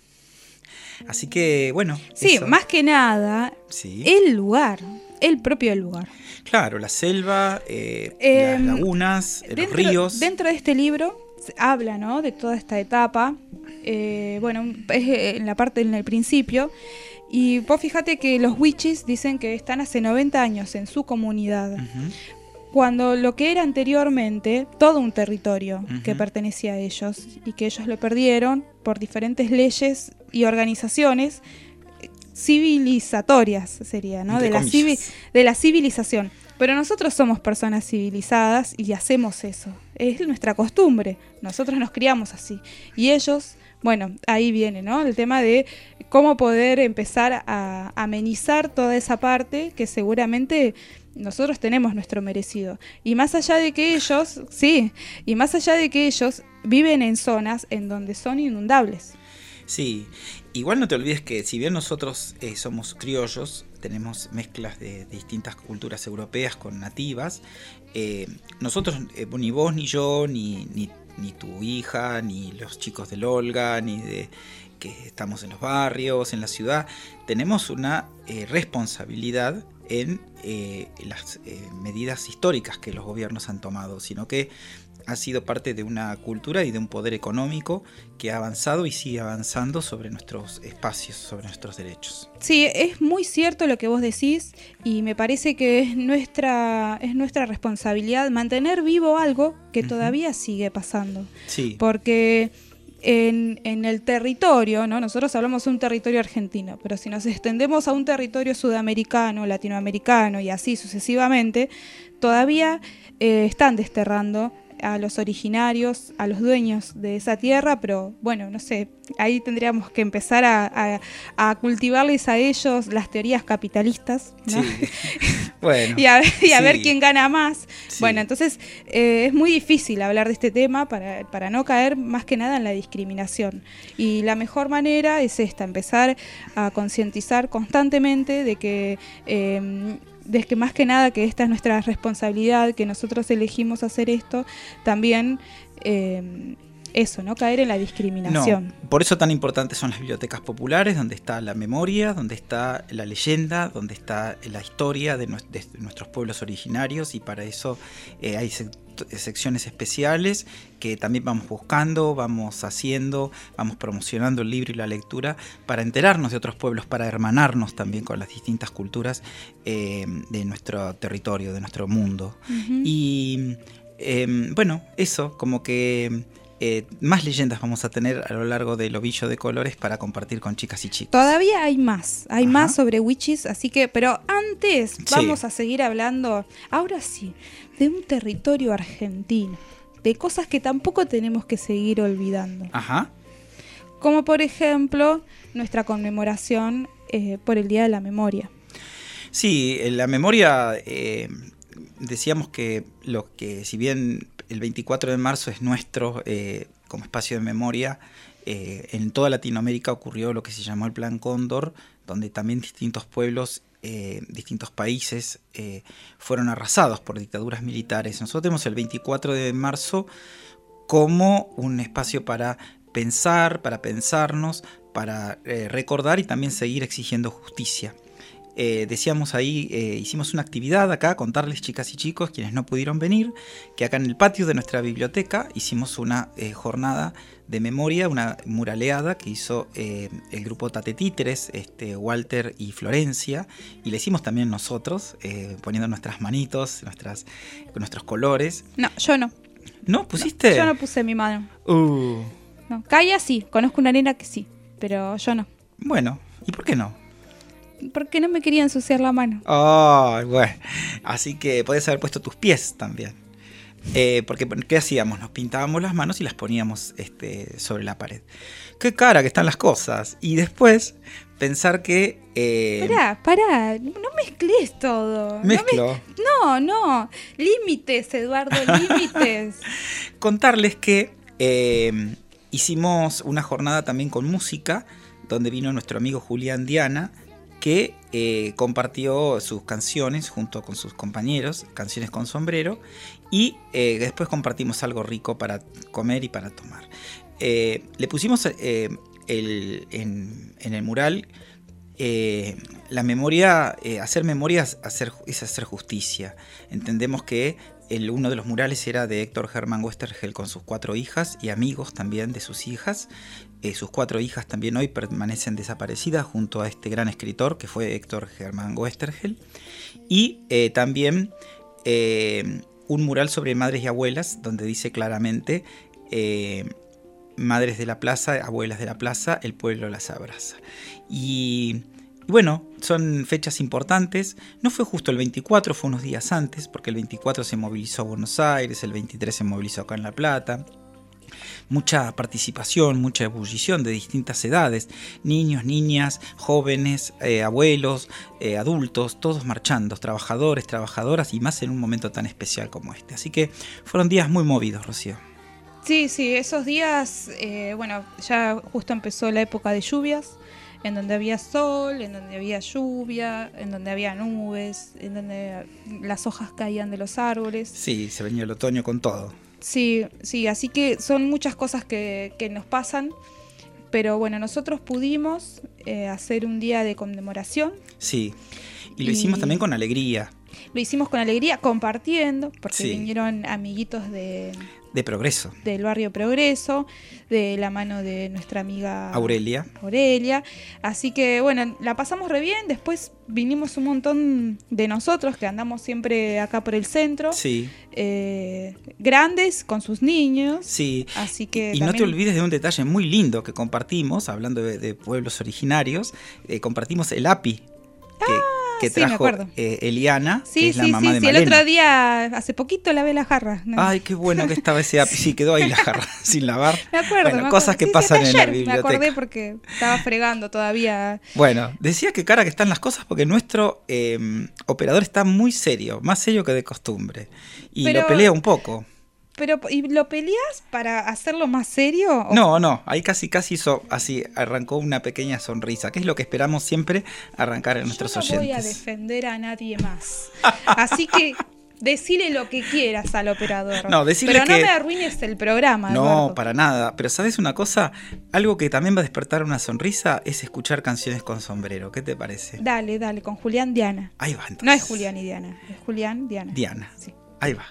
Así que, bueno. Sí, eso. más que nada, Sí. el lugar, el propio lugar. Claro, la selva, eh, Em, las lagunas, los ríos. Dentro de este libro habla ¿no? de toda esta etapa. eh, bueno, es eh, en la parte en el principio. Y vos fíjate que los wichis dicen que están hace 90 años en su comunidad. Cuando lo que era anteriormente todo un territorio que pertenecía a ellos y que ellos lo perdieron por diferentes leyes y organizaciones eh, civilizatorias sería, ¿no? La, de la civilización. Pero nosotros somos personas civilizadas y hacemos eso. Es nuestra costumbre. Nosotros nos criamos así. Y ellos, bueno, ahí viene, ¿no? El tema de cómo poder empezar a amenizar toda esa parte que seguramente nosotros tenemos nuestro merecido. Y más allá de que ellos, sí, y más allá de que ellos viven en zonas en donde son inundables. Sí, igual no te olvides que si bien nosotros eh, somos criollos, tenemos mezclas de, distintas culturas europeas con nativas, eh, nosotros, eh, ni vos, ni yo, ni, ni, ni tu hija, ni los chicos del Olga, ni de que estamos en los barrios, en la ciudad, tenemos una responsabilidad en las medidas históricas que los gobiernos han tomado, sino que ha sido parte de una cultura y de un poder económico que ha avanzado y sigue avanzando sobre nuestros espacios, sobre nuestros derechos. Sí, es muy cierto lo que vos decís y me parece que es nuestra, es nuestra responsabilidad mantener vivo algo que todavía sigue pasando. Sí. Porque en, en, el territorio, ¿no? Nosotros hablamos de un territorio argentino, pero si nos extendemos a un territorio sudamericano, latinoamericano y así sucesivamente, todavía eh, están desterrando a los originarios, a los dueños de esa tierra, pero bueno, no sé, ahí tendríamos que empezar a, cultivarles a ellos las teorías capitalistas bueno, y a, ver quién gana más. Bueno, entonces eh, es muy difícil hablar de este tema para, para no caer más que nada en la discriminación. Y la mejor manera es esta, empezar a concientizar constantemente de que... Eh, de que más que nada que esta es nuestra responsabilidad, que nosotros elegimos hacer esto, también eh, eso, no caer en la discriminación. por eso tan importantes son las bibliotecas populares, donde está la memoria, donde está la leyenda, donde está la historia de, nuestros pueblos originarios y para eso eh, hay secciones especiales que también vamos buscando, vamos haciendo, vamos promocionando el libro y la lectura para enterarnos de otros pueblos, para hermanarnos también con las distintas culturas eh, de nuestro territorio, de nuestro mundo. Y em, bueno, eso, como que eh, más leyendas vamos a tener a lo largo del ovillo de colores para compartir con chicas y chicos. Todavía hay más, hay más sobre witches, así que, pero antes vamos a seguir hablando, ahora sí, de un territorio argentino, de cosas que tampoco tenemos que seguir olvidando. Ajá. Como por ejemplo nuestra conmemoración eh, por el Día de la Memoria. Sí, la memoria, eh, decíamos que lo que, si bien el 24 de marzo es nuestro eh, como espacio de memoria. Eh, en toda Latinoamérica ocurrió lo que se llamó el Plan Cóndor, donde también distintos pueblos, eh, distintos países fueron arrasados por dictaduras militares. Nosotros tenemos el 24 de marzo como un espacio para pensar, para pensarnos, para recordar y también seguir exigiendo justicia. Eh, decíamos ahí, eh, hicimos una actividad acá, contarles chicas y chicos, quienes no pudieron venir, que acá en el patio de nuestra biblioteca hicimos una eh, jornada de memoria, una muraleada que hizo el grupo Tate Títeres, este, Walter y Florencia, y le hicimos también nosotros, poniendo nuestras manitos, nuestras, nuestros colores. No, yo no. ¿No? ¿Pusiste? yo no puse mi mano. Uh. No, Kaya sí, conozco una nena que sí, pero yo no. Bueno, ¿y por qué no? Porque no me quería ensuciar la mano. bueno. Así que puedes haber puesto tus pies también. Eh, porque, ¿qué hacíamos? Nos pintábamos las manos y las poníamos este, sobre la pared. Qué cara que están las cosas. Y después pensar que... Eh, pará, pará, no mezcles todo. Mezclo. No, no, límites, Eduardo, límites. Contarles que eh, hicimos una jornada también con música, donde vino nuestro amigo Julián Diana que eh, compartió sus canciones junto con sus compañeros, canciones con sombrero, y eh, después compartimos algo rico para comer y para tomar. Eh, le pusimos en, el mural la memoria, hacer memorias hacer, es hacer justicia. Entendemos que el, uno de los murales era de Héctor Germán Westergel con sus cuatro hijas y amigos también de sus hijas. Eh, sus cuatro hijas también hoy permanecen desaparecidas junto a este gran escritor que fue Héctor Germán Westergel. Y eh, también eh, un mural sobre madres y abuelas donde dice claramente Madres de la Plaza, Abuelas de la Plaza, el pueblo las abraza. Y y bueno, son fechas importantes. No fue justo el 24, fue unos días antes, porque el 24 se movilizó a Buenos Aires, el 23 se movilizó acá en La Plata. Mucha participación, mucha ebullición de distintas edades, niños, niñas, jóvenes, eh, abuelos, eh, adultos, todos marchando, trabajadores, trabajadoras y más en un momento tan especial como este. Así que fueron días muy movidos, Rocío. Sí, sí, esos días, eh, bueno, ya justo empezó la época de lluvias, en donde había sol, en donde había lluvia, en donde había nubes, en donde las hojas caían de los árboles. Sí, se venía el otoño con todo. Sí, sí, así que son muchas cosas que, nos pasan, pero bueno, nosotros pudimos eh, hacer un día de conmemoración. Sí. Y lo hicimos también con alegría, Lo hicimos con alegría, compartiendo, porque Sí. vinieron amiguitos de, de progreso. del barrio Progreso, de la mano de nuestra amiga Aurelia. Aurelia. Así que bueno, la pasamos re bien. Después vinimos un montón de nosotros que andamos siempre acá por el centro, Sí, eh, grandes con sus niños. sí. Así que Y no te olvides de un detalle muy lindo que compartimos, hablando de, de pueblos originarios, eh, compartimos el API que, que sí, trajo eh, Eliana, que Sí, es la sí, mamá de. El otro día, hace poquito lavé la jarra. ¿no? Ay, qué bueno que estaba ese API. Sí, quedó ahí la jarra sin lavar. me acuerdo. Bueno, me cosas acuerdo. que pasan en la ayer biblioteca. Me acordé porque estaba fregando todavía. Bueno, decía que cara que están las cosas porque nuestro eh, operador está muy serio, más serio que de costumbre. Y Pero- lo pelea un poco. Pero, ¿y lo peleas para hacerlo más serio? o- No, no, ahí casi casi hizo así, arrancó una pequeña sonrisa, que es lo que esperamos siempre arrancar en nuestros Yo no voy a oyentes. defender a nadie más. Así que decile lo que quieras al operador. No, decile Pero no que- me arruines el programa. No, Eduardo. para nada. Pero ¿sabes una cosa? Algo que también va a despertar una sonrisa es escuchar canciones con sombrero. ¿Qué te parece? Dale, dale, con Julián Diana. Ahí va entonces. No es Julián y Diana, es Julián Diana. Diana. Sí. Ahí va.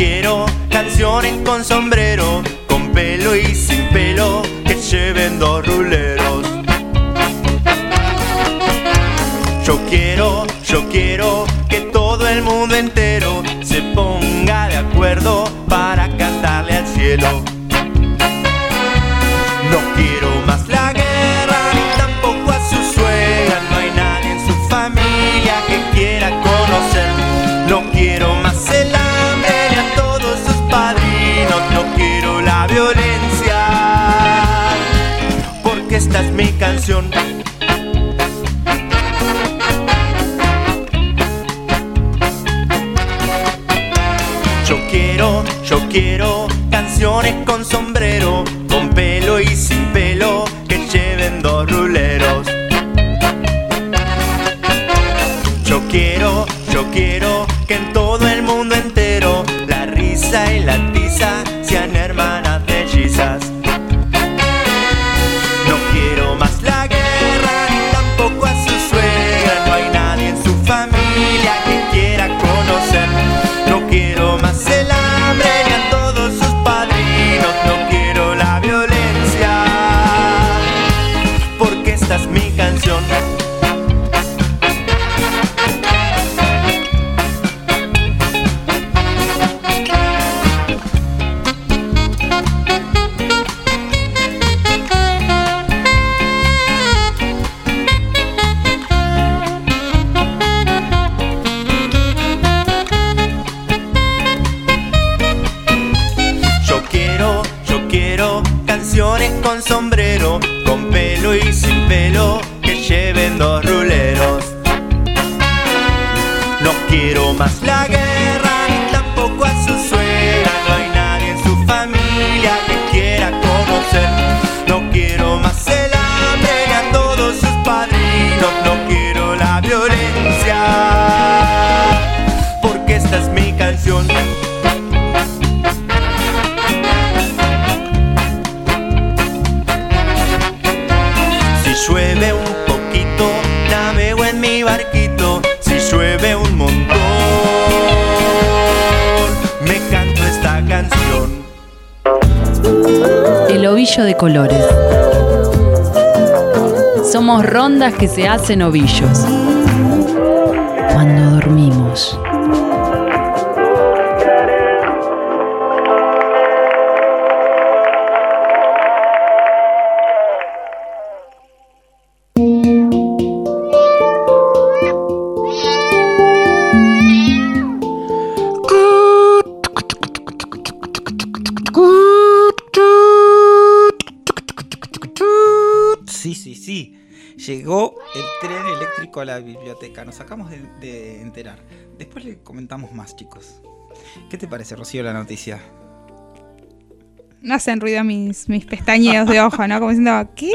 Quiero canciones con sombrero, con pelo y sin pelo, que lleven dos ruleros. Yo quiero, yo quiero que todo el mundo entero se ponga de acuerdo para cantarle al cielo. No quiero más la mi canción. Yo quiero, yo quiero canciones con sombrero, con pelo y sin pelo, que lleven dos ruleros. Yo quiero, yo quiero que en todo el mundo entero la risa y la que se hacen ovillos. Llegó el tren eléctrico a la biblioteca. Nos acabamos de, de enterar. Después le comentamos más, chicos. ¿Qué te parece, Rocío, la noticia? No hacen ruido mis, mis pestañeos de ojo, ¿no? Como diciendo, ¿qué?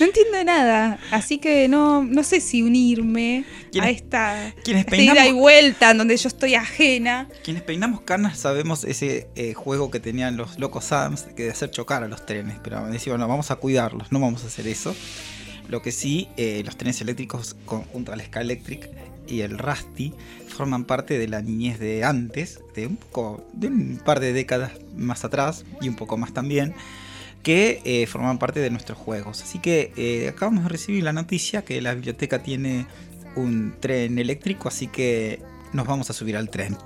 No entiendo nada, así que no, no sé si unirme ¿Quiénes- a esta, esta ida y vuelta en donde yo estoy ajena. Quienes peinamos canas sabemos ese eh, juego que tenían los locos Adams, que de hacer chocar a los trenes, pero decían, bueno, vamos a cuidarlos, no vamos a hacer eso. Lo que sí, eh, los trenes eléctricos junto al Skylectric y el Rusty forman parte de la niñez de antes, de un poco, de un par de décadas más atrás y un poco más también, que eh, forman parte de nuestros juegos. Así que eh, acabamos de recibir la noticia que la biblioteca tiene un tren eléctrico, así que nos vamos a subir al tren.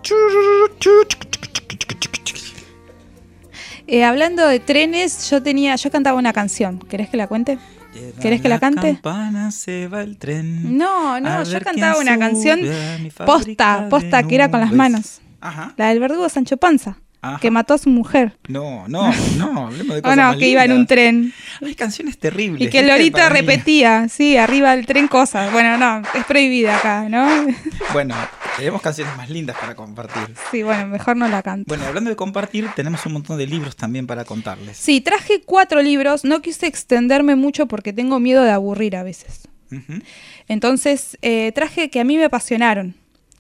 Eh, hablando de trenes, yo tenía, yo cantaba una canción. ¿Querés que la cuente? ¿Querés que la cante? campana se va el tren. No, no, yo cantaba una canción posta, posta, que era con las manos. Ajá. La del verdugo Sancho Panza, Ajá. que mató a su mujer. No, no, no, hablemos de O cosas no, más que iba en un tren. Hay canciones terribles. Y que mí. repetía, sí, arriba del tren cosas. Bueno, no, es prohibida acá, ¿no? Bueno, tenemos canciones más lindas para compartir. Sí, bueno, mejor no la canto. Bueno, hablando de compartir, tenemos un montón de libros también para contarles. Sí, traje cuatro libros, no quise extenderme mucho porque tengo miedo de aburrir a veces. Entonces, eh, traje que a mí me apasionaron.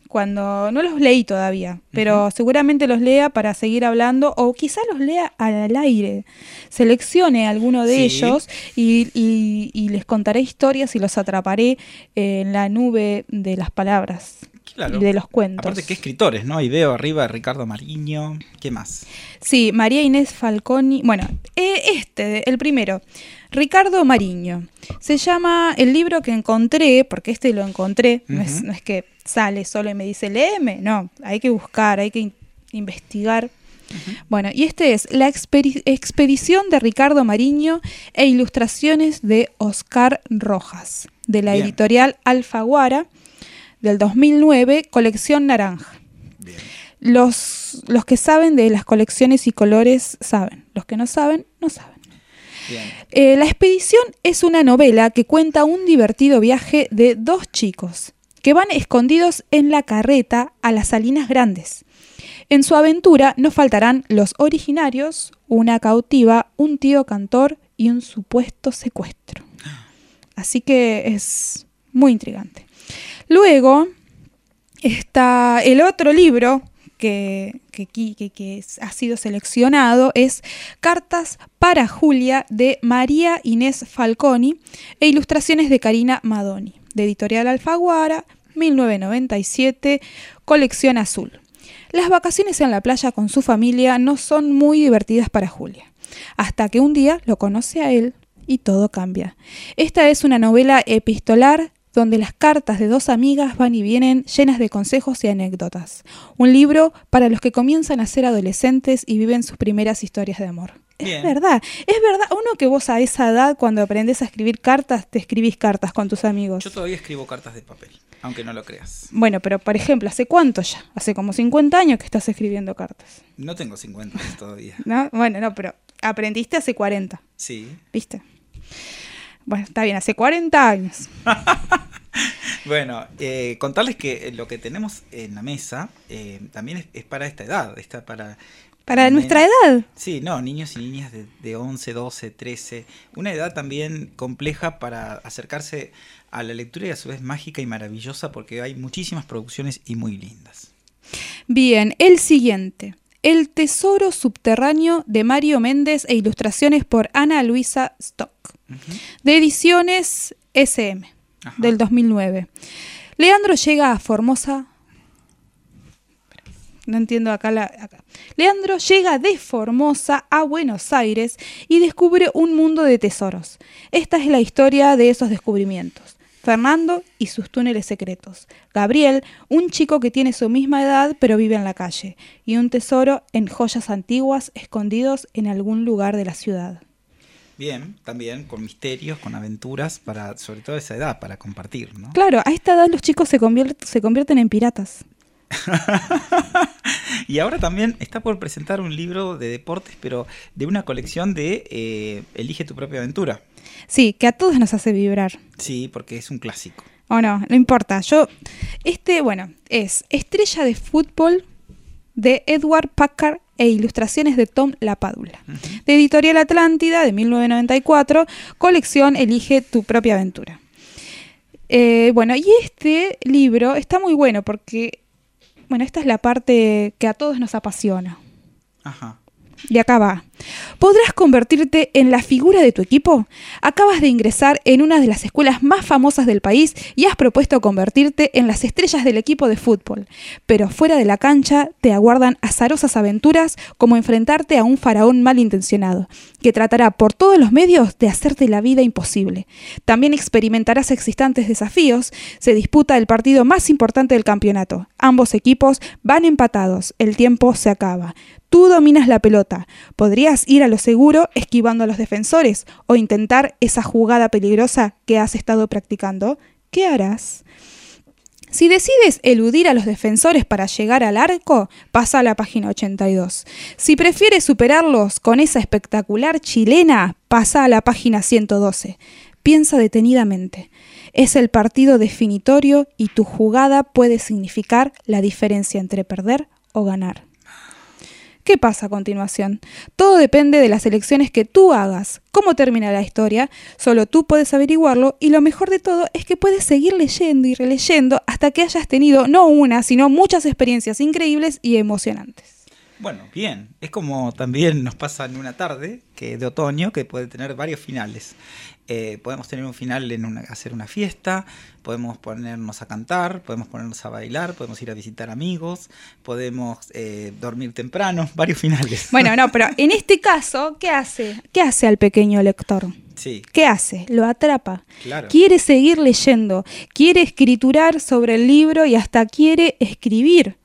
Cuando no los leí todavía, pero seguramente los lea para seguir hablando o quizá los lea al aire. Seleccione alguno de Sí. ellos y, y- y les contaré historias y los atraparé en la nube de las palabras Claro. y de los cuentos. Aparte, ¿qué escritores, no? Y veo arriba a Ricardo Mariño. ¿Qué más? Sí, María Inés Falconi. Bueno, eh, este, el primero, Ricardo Mariño. Se llama el libro que encontré, porque este lo encontré, no, es, no es que sale solo y me dice, léeme, no, hay que buscar, hay que in- investigar. Bueno, y este es La expedi- expedición de Ricardo Mariño e ilustraciones de Oscar Rojas, de la Bien. editorial Alfaguara, del 2009, colección naranja. Los, los que saben de las colecciones y colores saben, los que no saben, no saben. Eh, la expedición es una novela que cuenta un divertido viaje de dos chicos que van escondidos en la carreta a las Salinas Grandes. En su aventura no faltarán los originarios, una cautiva, un tío cantor y un supuesto secuestro. Así que es muy intrigante. Luego está el otro libro que, que, ha sido seleccionado, es Cartas para Julia de María Inés Falconi e ilustraciones de Karina Madoni, de Editorial Alfaguara, 1997, colección azul. Las vacaciones en la playa con su familia no son muy divertidas para Julia, hasta que un día lo conoce a él y todo cambia. Esta es una novela epistolar donde las cartas de dos amigas van y vienen llenas de consejos y anécdotas. Un libro para los que comienzan a ser adolescentes y viven sus primeras historias de amor. Bien. Es verdad, es verdad. Uno que vos a esa edad, cuando aprendes a escribir cartas, te escribís cartas con tus amigos. Yo todavía escribo cartas de papel, aunque no lo creas. Bueno, pero por ejemplo, ¿hace cuánto ya? Hace como 50 años que estás escribiendo cartas. No tengo 50 años todavía. ¿No? Bueno, no, pero aprendiste hace 40, Sí. ¿viste? Bueno, está bien, hace 40 años. Bueno, eh, contarles que lo que tenemos en la mesa eh, también es, es para esta edad, está para... Para nuestra edad. Sí, no, niños y niñas de, de 11, 12, 13. Una edad también compleja para acercarse a la lectura y a su vez mágica y maravillosa porque hay muchísimas producciones y muy lindas. Bien, el siguiente. El Tesoro Subterráneo de Mario Méndez e ilustraciones por Ana Luisa Stock. De ediciones SM, del 2009. Leandro llega a Formosa. No entiendo acá la. acá. Leandro llega de Formosa a Buenos Aires y descubre un mundo de tesoros. Esta es la historia de esos descubrimientos. Fernando y sus túneles secretos. Gabriel, un chico que tiene su misma edad pero vive en la calle. Y un tesoro en joyas antiguas escondidos en algún lugar de la ciudad. Bien, también con misterios, con aventuras, para sobre todo esa edad, para compartir, ¿no? Claro, a esta edad los chicos se, convier- se convierten en piratas. Y ahora también está por presentar un libro de deportes, pero de una colección de eh, Elige tu propia aventura. Sí, que a todos nos hace vibrar. Sí, porque es un clásico. O no, no importa. Yo, este, bueno, es Estrella de Fútbol de Edward Packard e ilustraciones de Tom Lapadula. De Editorial Atlántida de 1994, colección Elige tu propia aventura. Eh, bueno, y este libro está muy bueno porque, bueno, esta es la parte que a todos nos apasiona. Ajá. Y acá va. ¿Podrás convertirte en la figura de tu equipo? Acabas de ingresar en una de las escuelas más famosas del país y has propuesto convertirte en las estrellas del equipo de fútbol. Pero fuera de la cancha te aguardan azarosas aventuras como enfrentarte a un faraón malintencionado, que tratará por todos los medios de hacerte la vida imposible. También experimentarás existantes desafíos. Se disputa el partido más importante del campeonato. Ambos equipos van empatados. El tiempo se acaba. Tú dominas la pelota. Podrías ir a lo seguro esquivando a los defensores o intentar esa jugada peligrosa que has estado practicando. ¿Qué harás? Si decides eludir a los defensores para llegar al arco, pasa a la página 82. Si prefieres superarlos con esa espectacular chilena, pasa a la página 112. Piensa detenidamente. Es el partido definitorio y tu jugada puede significar la diferencia entre perder o ganar. ¿Qué pasa a continuación? Todo depende de las elecciones que tú hagas. ¿Cómo termina la historia? Solo tú puedes averiguarlo y lo mejor de todo es que puedes seguir leyendo y releyendo hasta que hayas tenido no una, sino muchas experiencias increíbles y emocionantes. Bueno, bien. Es como también nos pasa en una tarde que de otoño que puede tener varios finales. Eh, podemos tener un final en una, hacer una fiesta, podemos ponernos a cantar, podemos ponernos a bailar, podemos ir a visitar amigos, podemos eh, dormir temprano, varios finales. Bueno, no, pero en este caso, ¿qué hace? ¿Qué hace al pequeño lector? Sí. ¿Qué hace? Lo atrapa. Claro. Quiere seguir leyendo, quiere escriturar sobre el libro y hasta quiere escribir.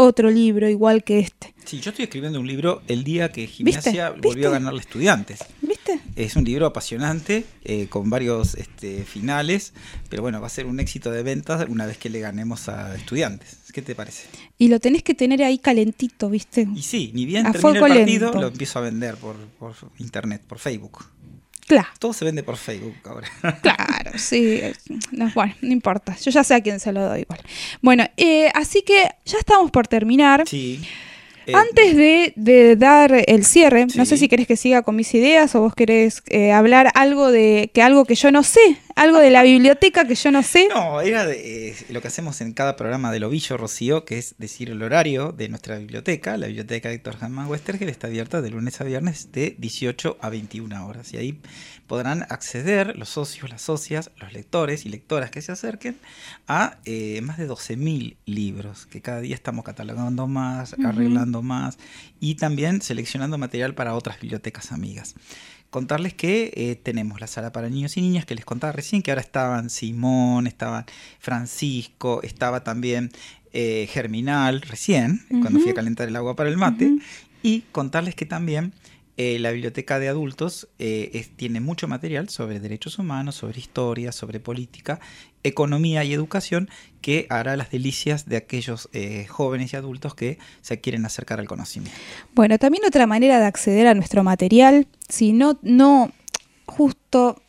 Otro libro igual que este. Sí, yo estoy escribiendo un libro el día que Gimnasia ¿Viste? volvió a ganarle estudiantes. ¿Viste? Es un libro apasionante, eh, con varios este, finales, pero bueno, va a ser un éxito de ventas una vez que le ganemos a estudiantes. ¿Qué te parece? Y lo tenés que tener ahí calentito, ¿viste? Y sí, ni bien A termine el partido, lento. lo empiezo a vender por, por internet, por Facebook. Claro. Todo se vende por Facebook ahora. Claro, sí. no, bueno, no importa. Yo ya sé a quién se lo doy igual. Bueno, eh, así que ya estamos por terminar. Sí. Eh, Antes de, de dar el cierre, no sé si querés que siga con mis ideas o vos querés eh, hablar algo de que algo que yo no sé, algo de la biblioteca que yo no sé. No, era de, eh, lo que hacemos en cada programa del Ovillo Rocío, que es decir el horario de nuestra biblioteca. La biblioteca Héctor Germán Westergel está abierta de lunes a viernes de 18 a 21 horas. Y ahí podrán acceder los socios, las socias, los lectores y lectoras que se acerquen a eh, más de 12.000 libros, que cada día estamos catalogando más, arreglando más y también seleccionando material para otras bibliotecas amigas contarles que eh, tenemos la sala para niños y niñas que les contaba recién, que ahora estaban Simón, estaban Francisco, estaba también eh, Germinal recién, cuando fui a calentar el agua para el mate, y contarles que también eh, la biblioteca de adultos eh, tiene mucho material sobre derechos humanos, sobre historia, sobre política, economía y educación que hará las delicias de aquellos eh, jóvenes y adultos que se quieren acercar al conocimiento. Bueno, también otra manera de acceder a nuestro material, si no, no, justo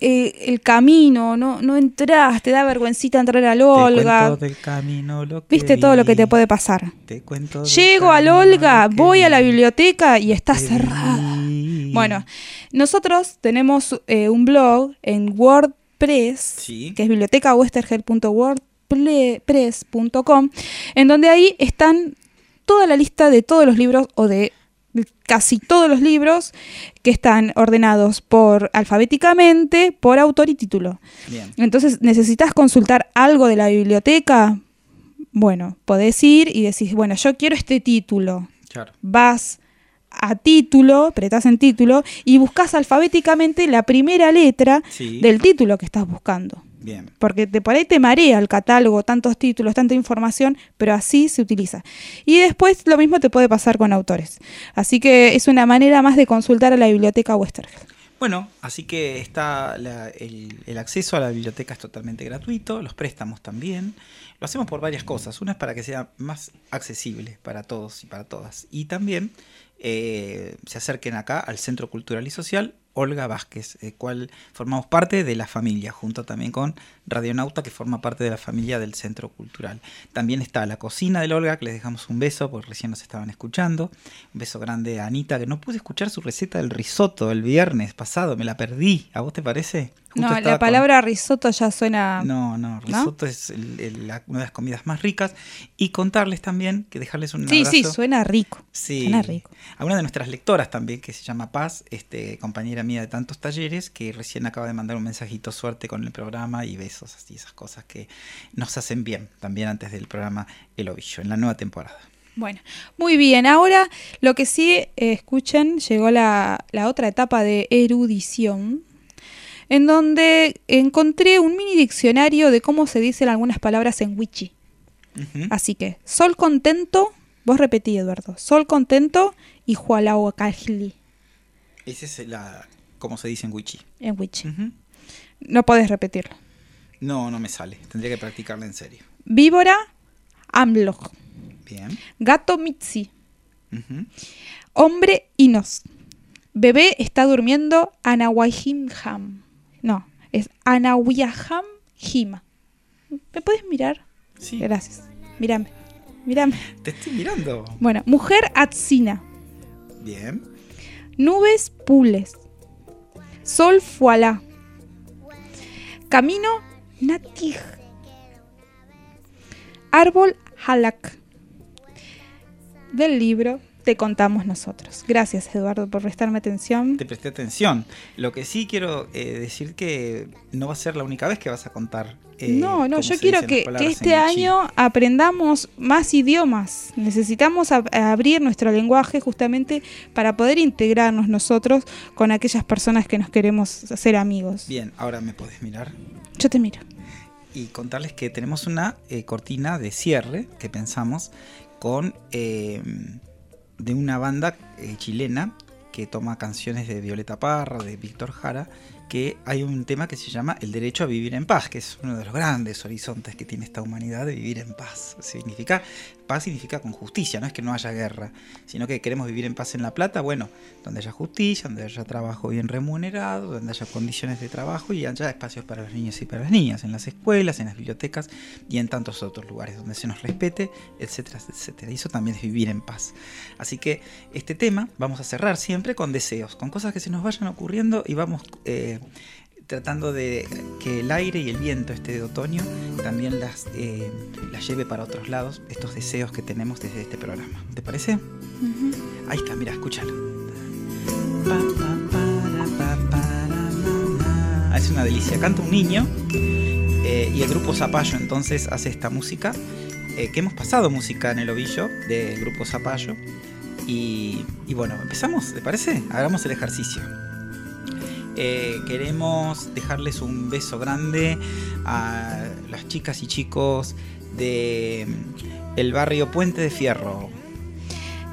eh, el camino, no, no entras, te da vergüencita entrar al Te Olga. cuento del camino lo que Viste todo lo que te puede pasar. Te cuento Llego al Olga, voy a la biblioteca y está Te cerrada. vi. Bueno, nosotros tenemos eh, un blog en WordPress, Sí. que es bibliotecawestergel.wordpress.com, en donde ahí están toda la lista de todos los libros o de casi todos los libros que están ordenados por alfabéticamente, por autor y título. Bien. Entonces, ¿necesitas consultar algo de la biblioteca? Bueno, podés ir y decís, bueno, yo quiero este título. Claro. Vas a título, apretás en título y buscas alfabéticamente la primera letra Sí. del título que estás buscando. Bien. Porque te, por ahí te marea el catálogo, tantos títulos, tanta información, pero así se utiliza. Y después lo mismo te puede pasar con autores. Así que es una manera más de consultar a la biblioteca Westergel. Bueno, así que está la- el, el acceso a la biblioteca es totalmente gratuito, los préstamos también. Lo hacemos por varias cosas. Una es para que sea más accesible para todos y para todas. Y también eh, se acerquen acá al Centro Cultural y Social Olga Vázquez, el cual formamos parte de la familia, junto también con Radionauta, que forma parte de la familia del Centro Cultural. También está la cocina de Olga, que les dejamos un beso, porque recién nos estaban escuchando. Un beso grande a Anita, que no pude escuchar su receta del risotto el viernes pasado, me la perdí. ¿A vos te parece? Justo No, la con- palabra risotto ya suena. No, no, risotto es el- el- la- una de las comidas más ricas. Y contarles también, que dejarles un Sí, sí, abrazo. suena rico. Sí. Suena rico. A una de nuestras lectoras también, que se llama Paz, este, compañera mía de tantos talleres, que recién acaba de mandar un mensajito suerte con el programa y besos, así, esas cosas que nos hacen bien también antes del programa El Ovillo, en la nueva temporada. Bueno, muy bien. Ahora lo que sí eh, escuchen, llegó la, la otra etapa de erudición, en donde encontré un mini diccionario de cómo se dicen algunas palabras en Wichi. Así que, sol contento, vos repetí, Eduardo, sol contento y Jualahuacajli Esa es la, como se dice en Wichi. en Wichi. No podés repetirlo. No, no me sale, tendría que practicarla en serio. Víbora, Amloj. Bien. Gato Mitzi. Hombre Inos. Bebé está durmiendo Anawahimham. No, es Anawiyaham Hima. ¿Me puedes mirar? Sí. Gracias. Mírame. Mírame. Te estoy mirando. Bueno, mujer Atsina. Bien. Nubes Pules. Sol Fualá. Camino Natij. Árbol Halak. Del libro Te contamos nosotros. Gracias, Eduardo, por prestarme atención. Te presté atención. Lo que sí quiero eh, decir que no va a ser la única vez que vas a contar. eh, no, no, yo quiero que, este año aprendamos más idiomas. Necesitamos ab- abrir nuestro lenguaje justamente para poder integrarnos nosotros con aquellas personas que nos queremos hacer amigos. Bien, ahora me podés mirar. Yo te miro. y contarles que tenemos una eh, cortina de cierre que pensamos con eh, de una banda eh, chilena que toma canciones de Violeta Parra, de Víctor Jara, que hay un tema que se llama el derecho a vivir en paz, que es uno de los grandes horizontes que tiene esta humanidad de vivir en paz. Significa paz significa con justicia, no es que no haya guerra, sino que queremos vivir en paz en La Plata, bueno, donde haya justicia, donde haya trabajo bien remunerado, donde haya condiciones de trabajo y haya espacios para los niños y para las niñas, en las escuelas, en las bibliotecas y en tantos otros lugares donde se nos respete, etcétera, etcétera. Y eso también es vivir en paz. Así que este tema vamos a cerrar siempre con deseos, con cosas que se nos vayan ocurriendo y vamos eh, tratando de que el aire y el viento este de otoño también las, eh, las lleve para otros lados, estos deseos que tenemos desde este programa. ¿Te parece? Ahí está, mira, escúchalo. Na. Es una delicia. Canta un niño eh, y el grupo Zapallo entonces hace esta música. eh, que hemos pasado música en el ovillo del grupo Zapallo. Y, y bueno, empezamos, ¿te parece? Hagamos el ejercicio. Eh, queremos dejarles un beso grande a las chicas y chicos de mm, el barrio Puente de Fierro.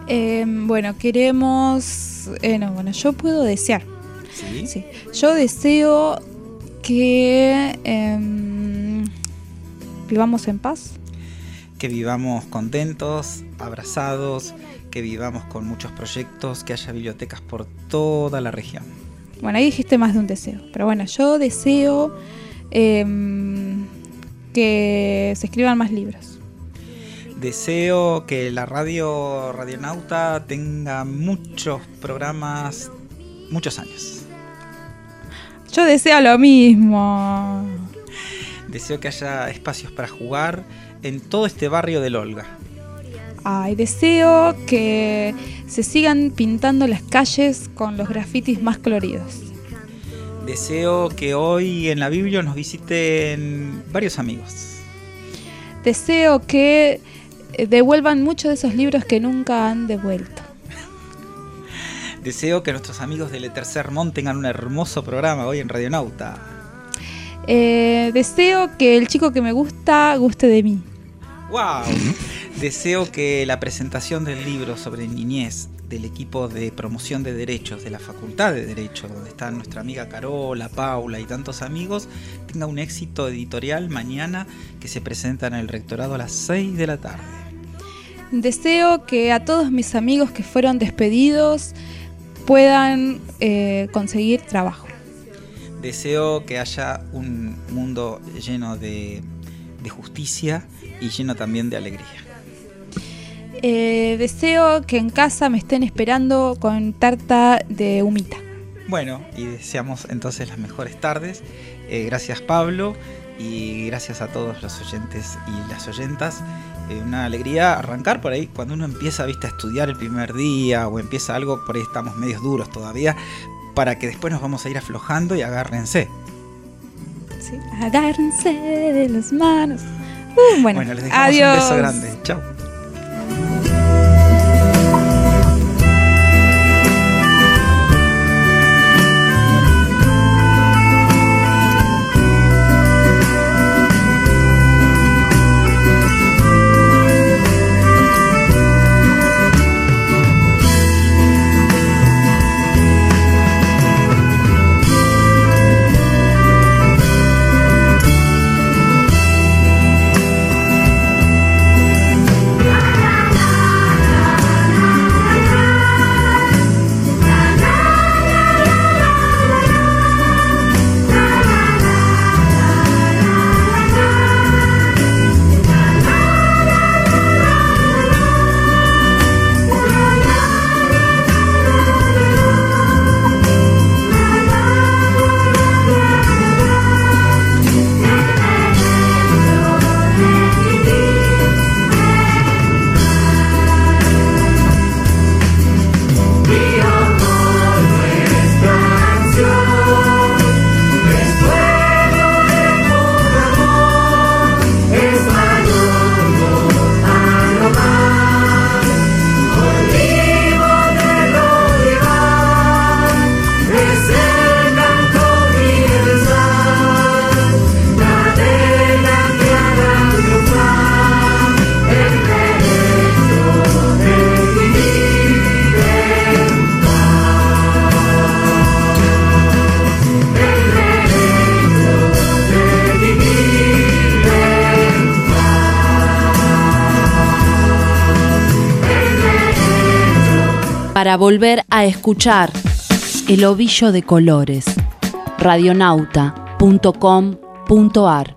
Eh, bueno, queremos... eh, no, bueno, yo puedo desear. ¿Sí? Sí. Yo deseo que em, vivamos en paz. Que vivamos contentos, abrazados, que vivamos con muchos proyectos, que haya bibliotecas por toda la región. Bueno, ahí dijiste más de un deseo. Pero bueno, yo deseo em, que se escriban más libros. Deseo que la radio Radionauta tenga muchos programas, muchos años. Yo deseo lo mismo. Deseo que haya espacios para jugar en todo este barrio del Olga. Ay, deseo que se sigan pintando las calles con los grafitis más coloridos. Deseo que hoy en la Biblia nos visiten varios amigos. Deseo que devuelvan muchos de esos libros que nunca han devuelto. Deseo que nuestros amigos del Tercer Mont tengan un hermoso programa hoy en Radionauta. Eh, deseo que el chico que me gusta guste de mí. ¡Wow! Deseo que la presentación del libro sobre niñez del equipo de promoción de derechos de la Facultad de Derecho, donde están nuestra amiga Carola, Paula y tantos amigos, tenga un éxito editorial mañana que se presenta en el rectorado a las 6 de la tarde. Deseo que a todos mis amigos que fueron despedidos puedan eh, conseguir trabajo. Deseo que haya un mundo lleno de, de justicia y lleno también de alegría. Eh, deseo que en casa me estén esperando con tarta de humita. Bueno, y deseamos entonces las mejores tardes. Eh, gracias Pablo y gracias a todos los oyentes y las oyentas. Eh, una alegría arrancar por ahí. Cuando uno empieza ¿viste, a estudiar el primer día o empieza algo, por ahí estamos medios duros todavía, para que después nos vamos a ir aflojando y agárrense. Sí, agárrense de las manos. Bueno, Bueno, les dejamos adiós. un beso grande. Chao. Volver a escuchar El ovillo de colores. radionauta.com.ar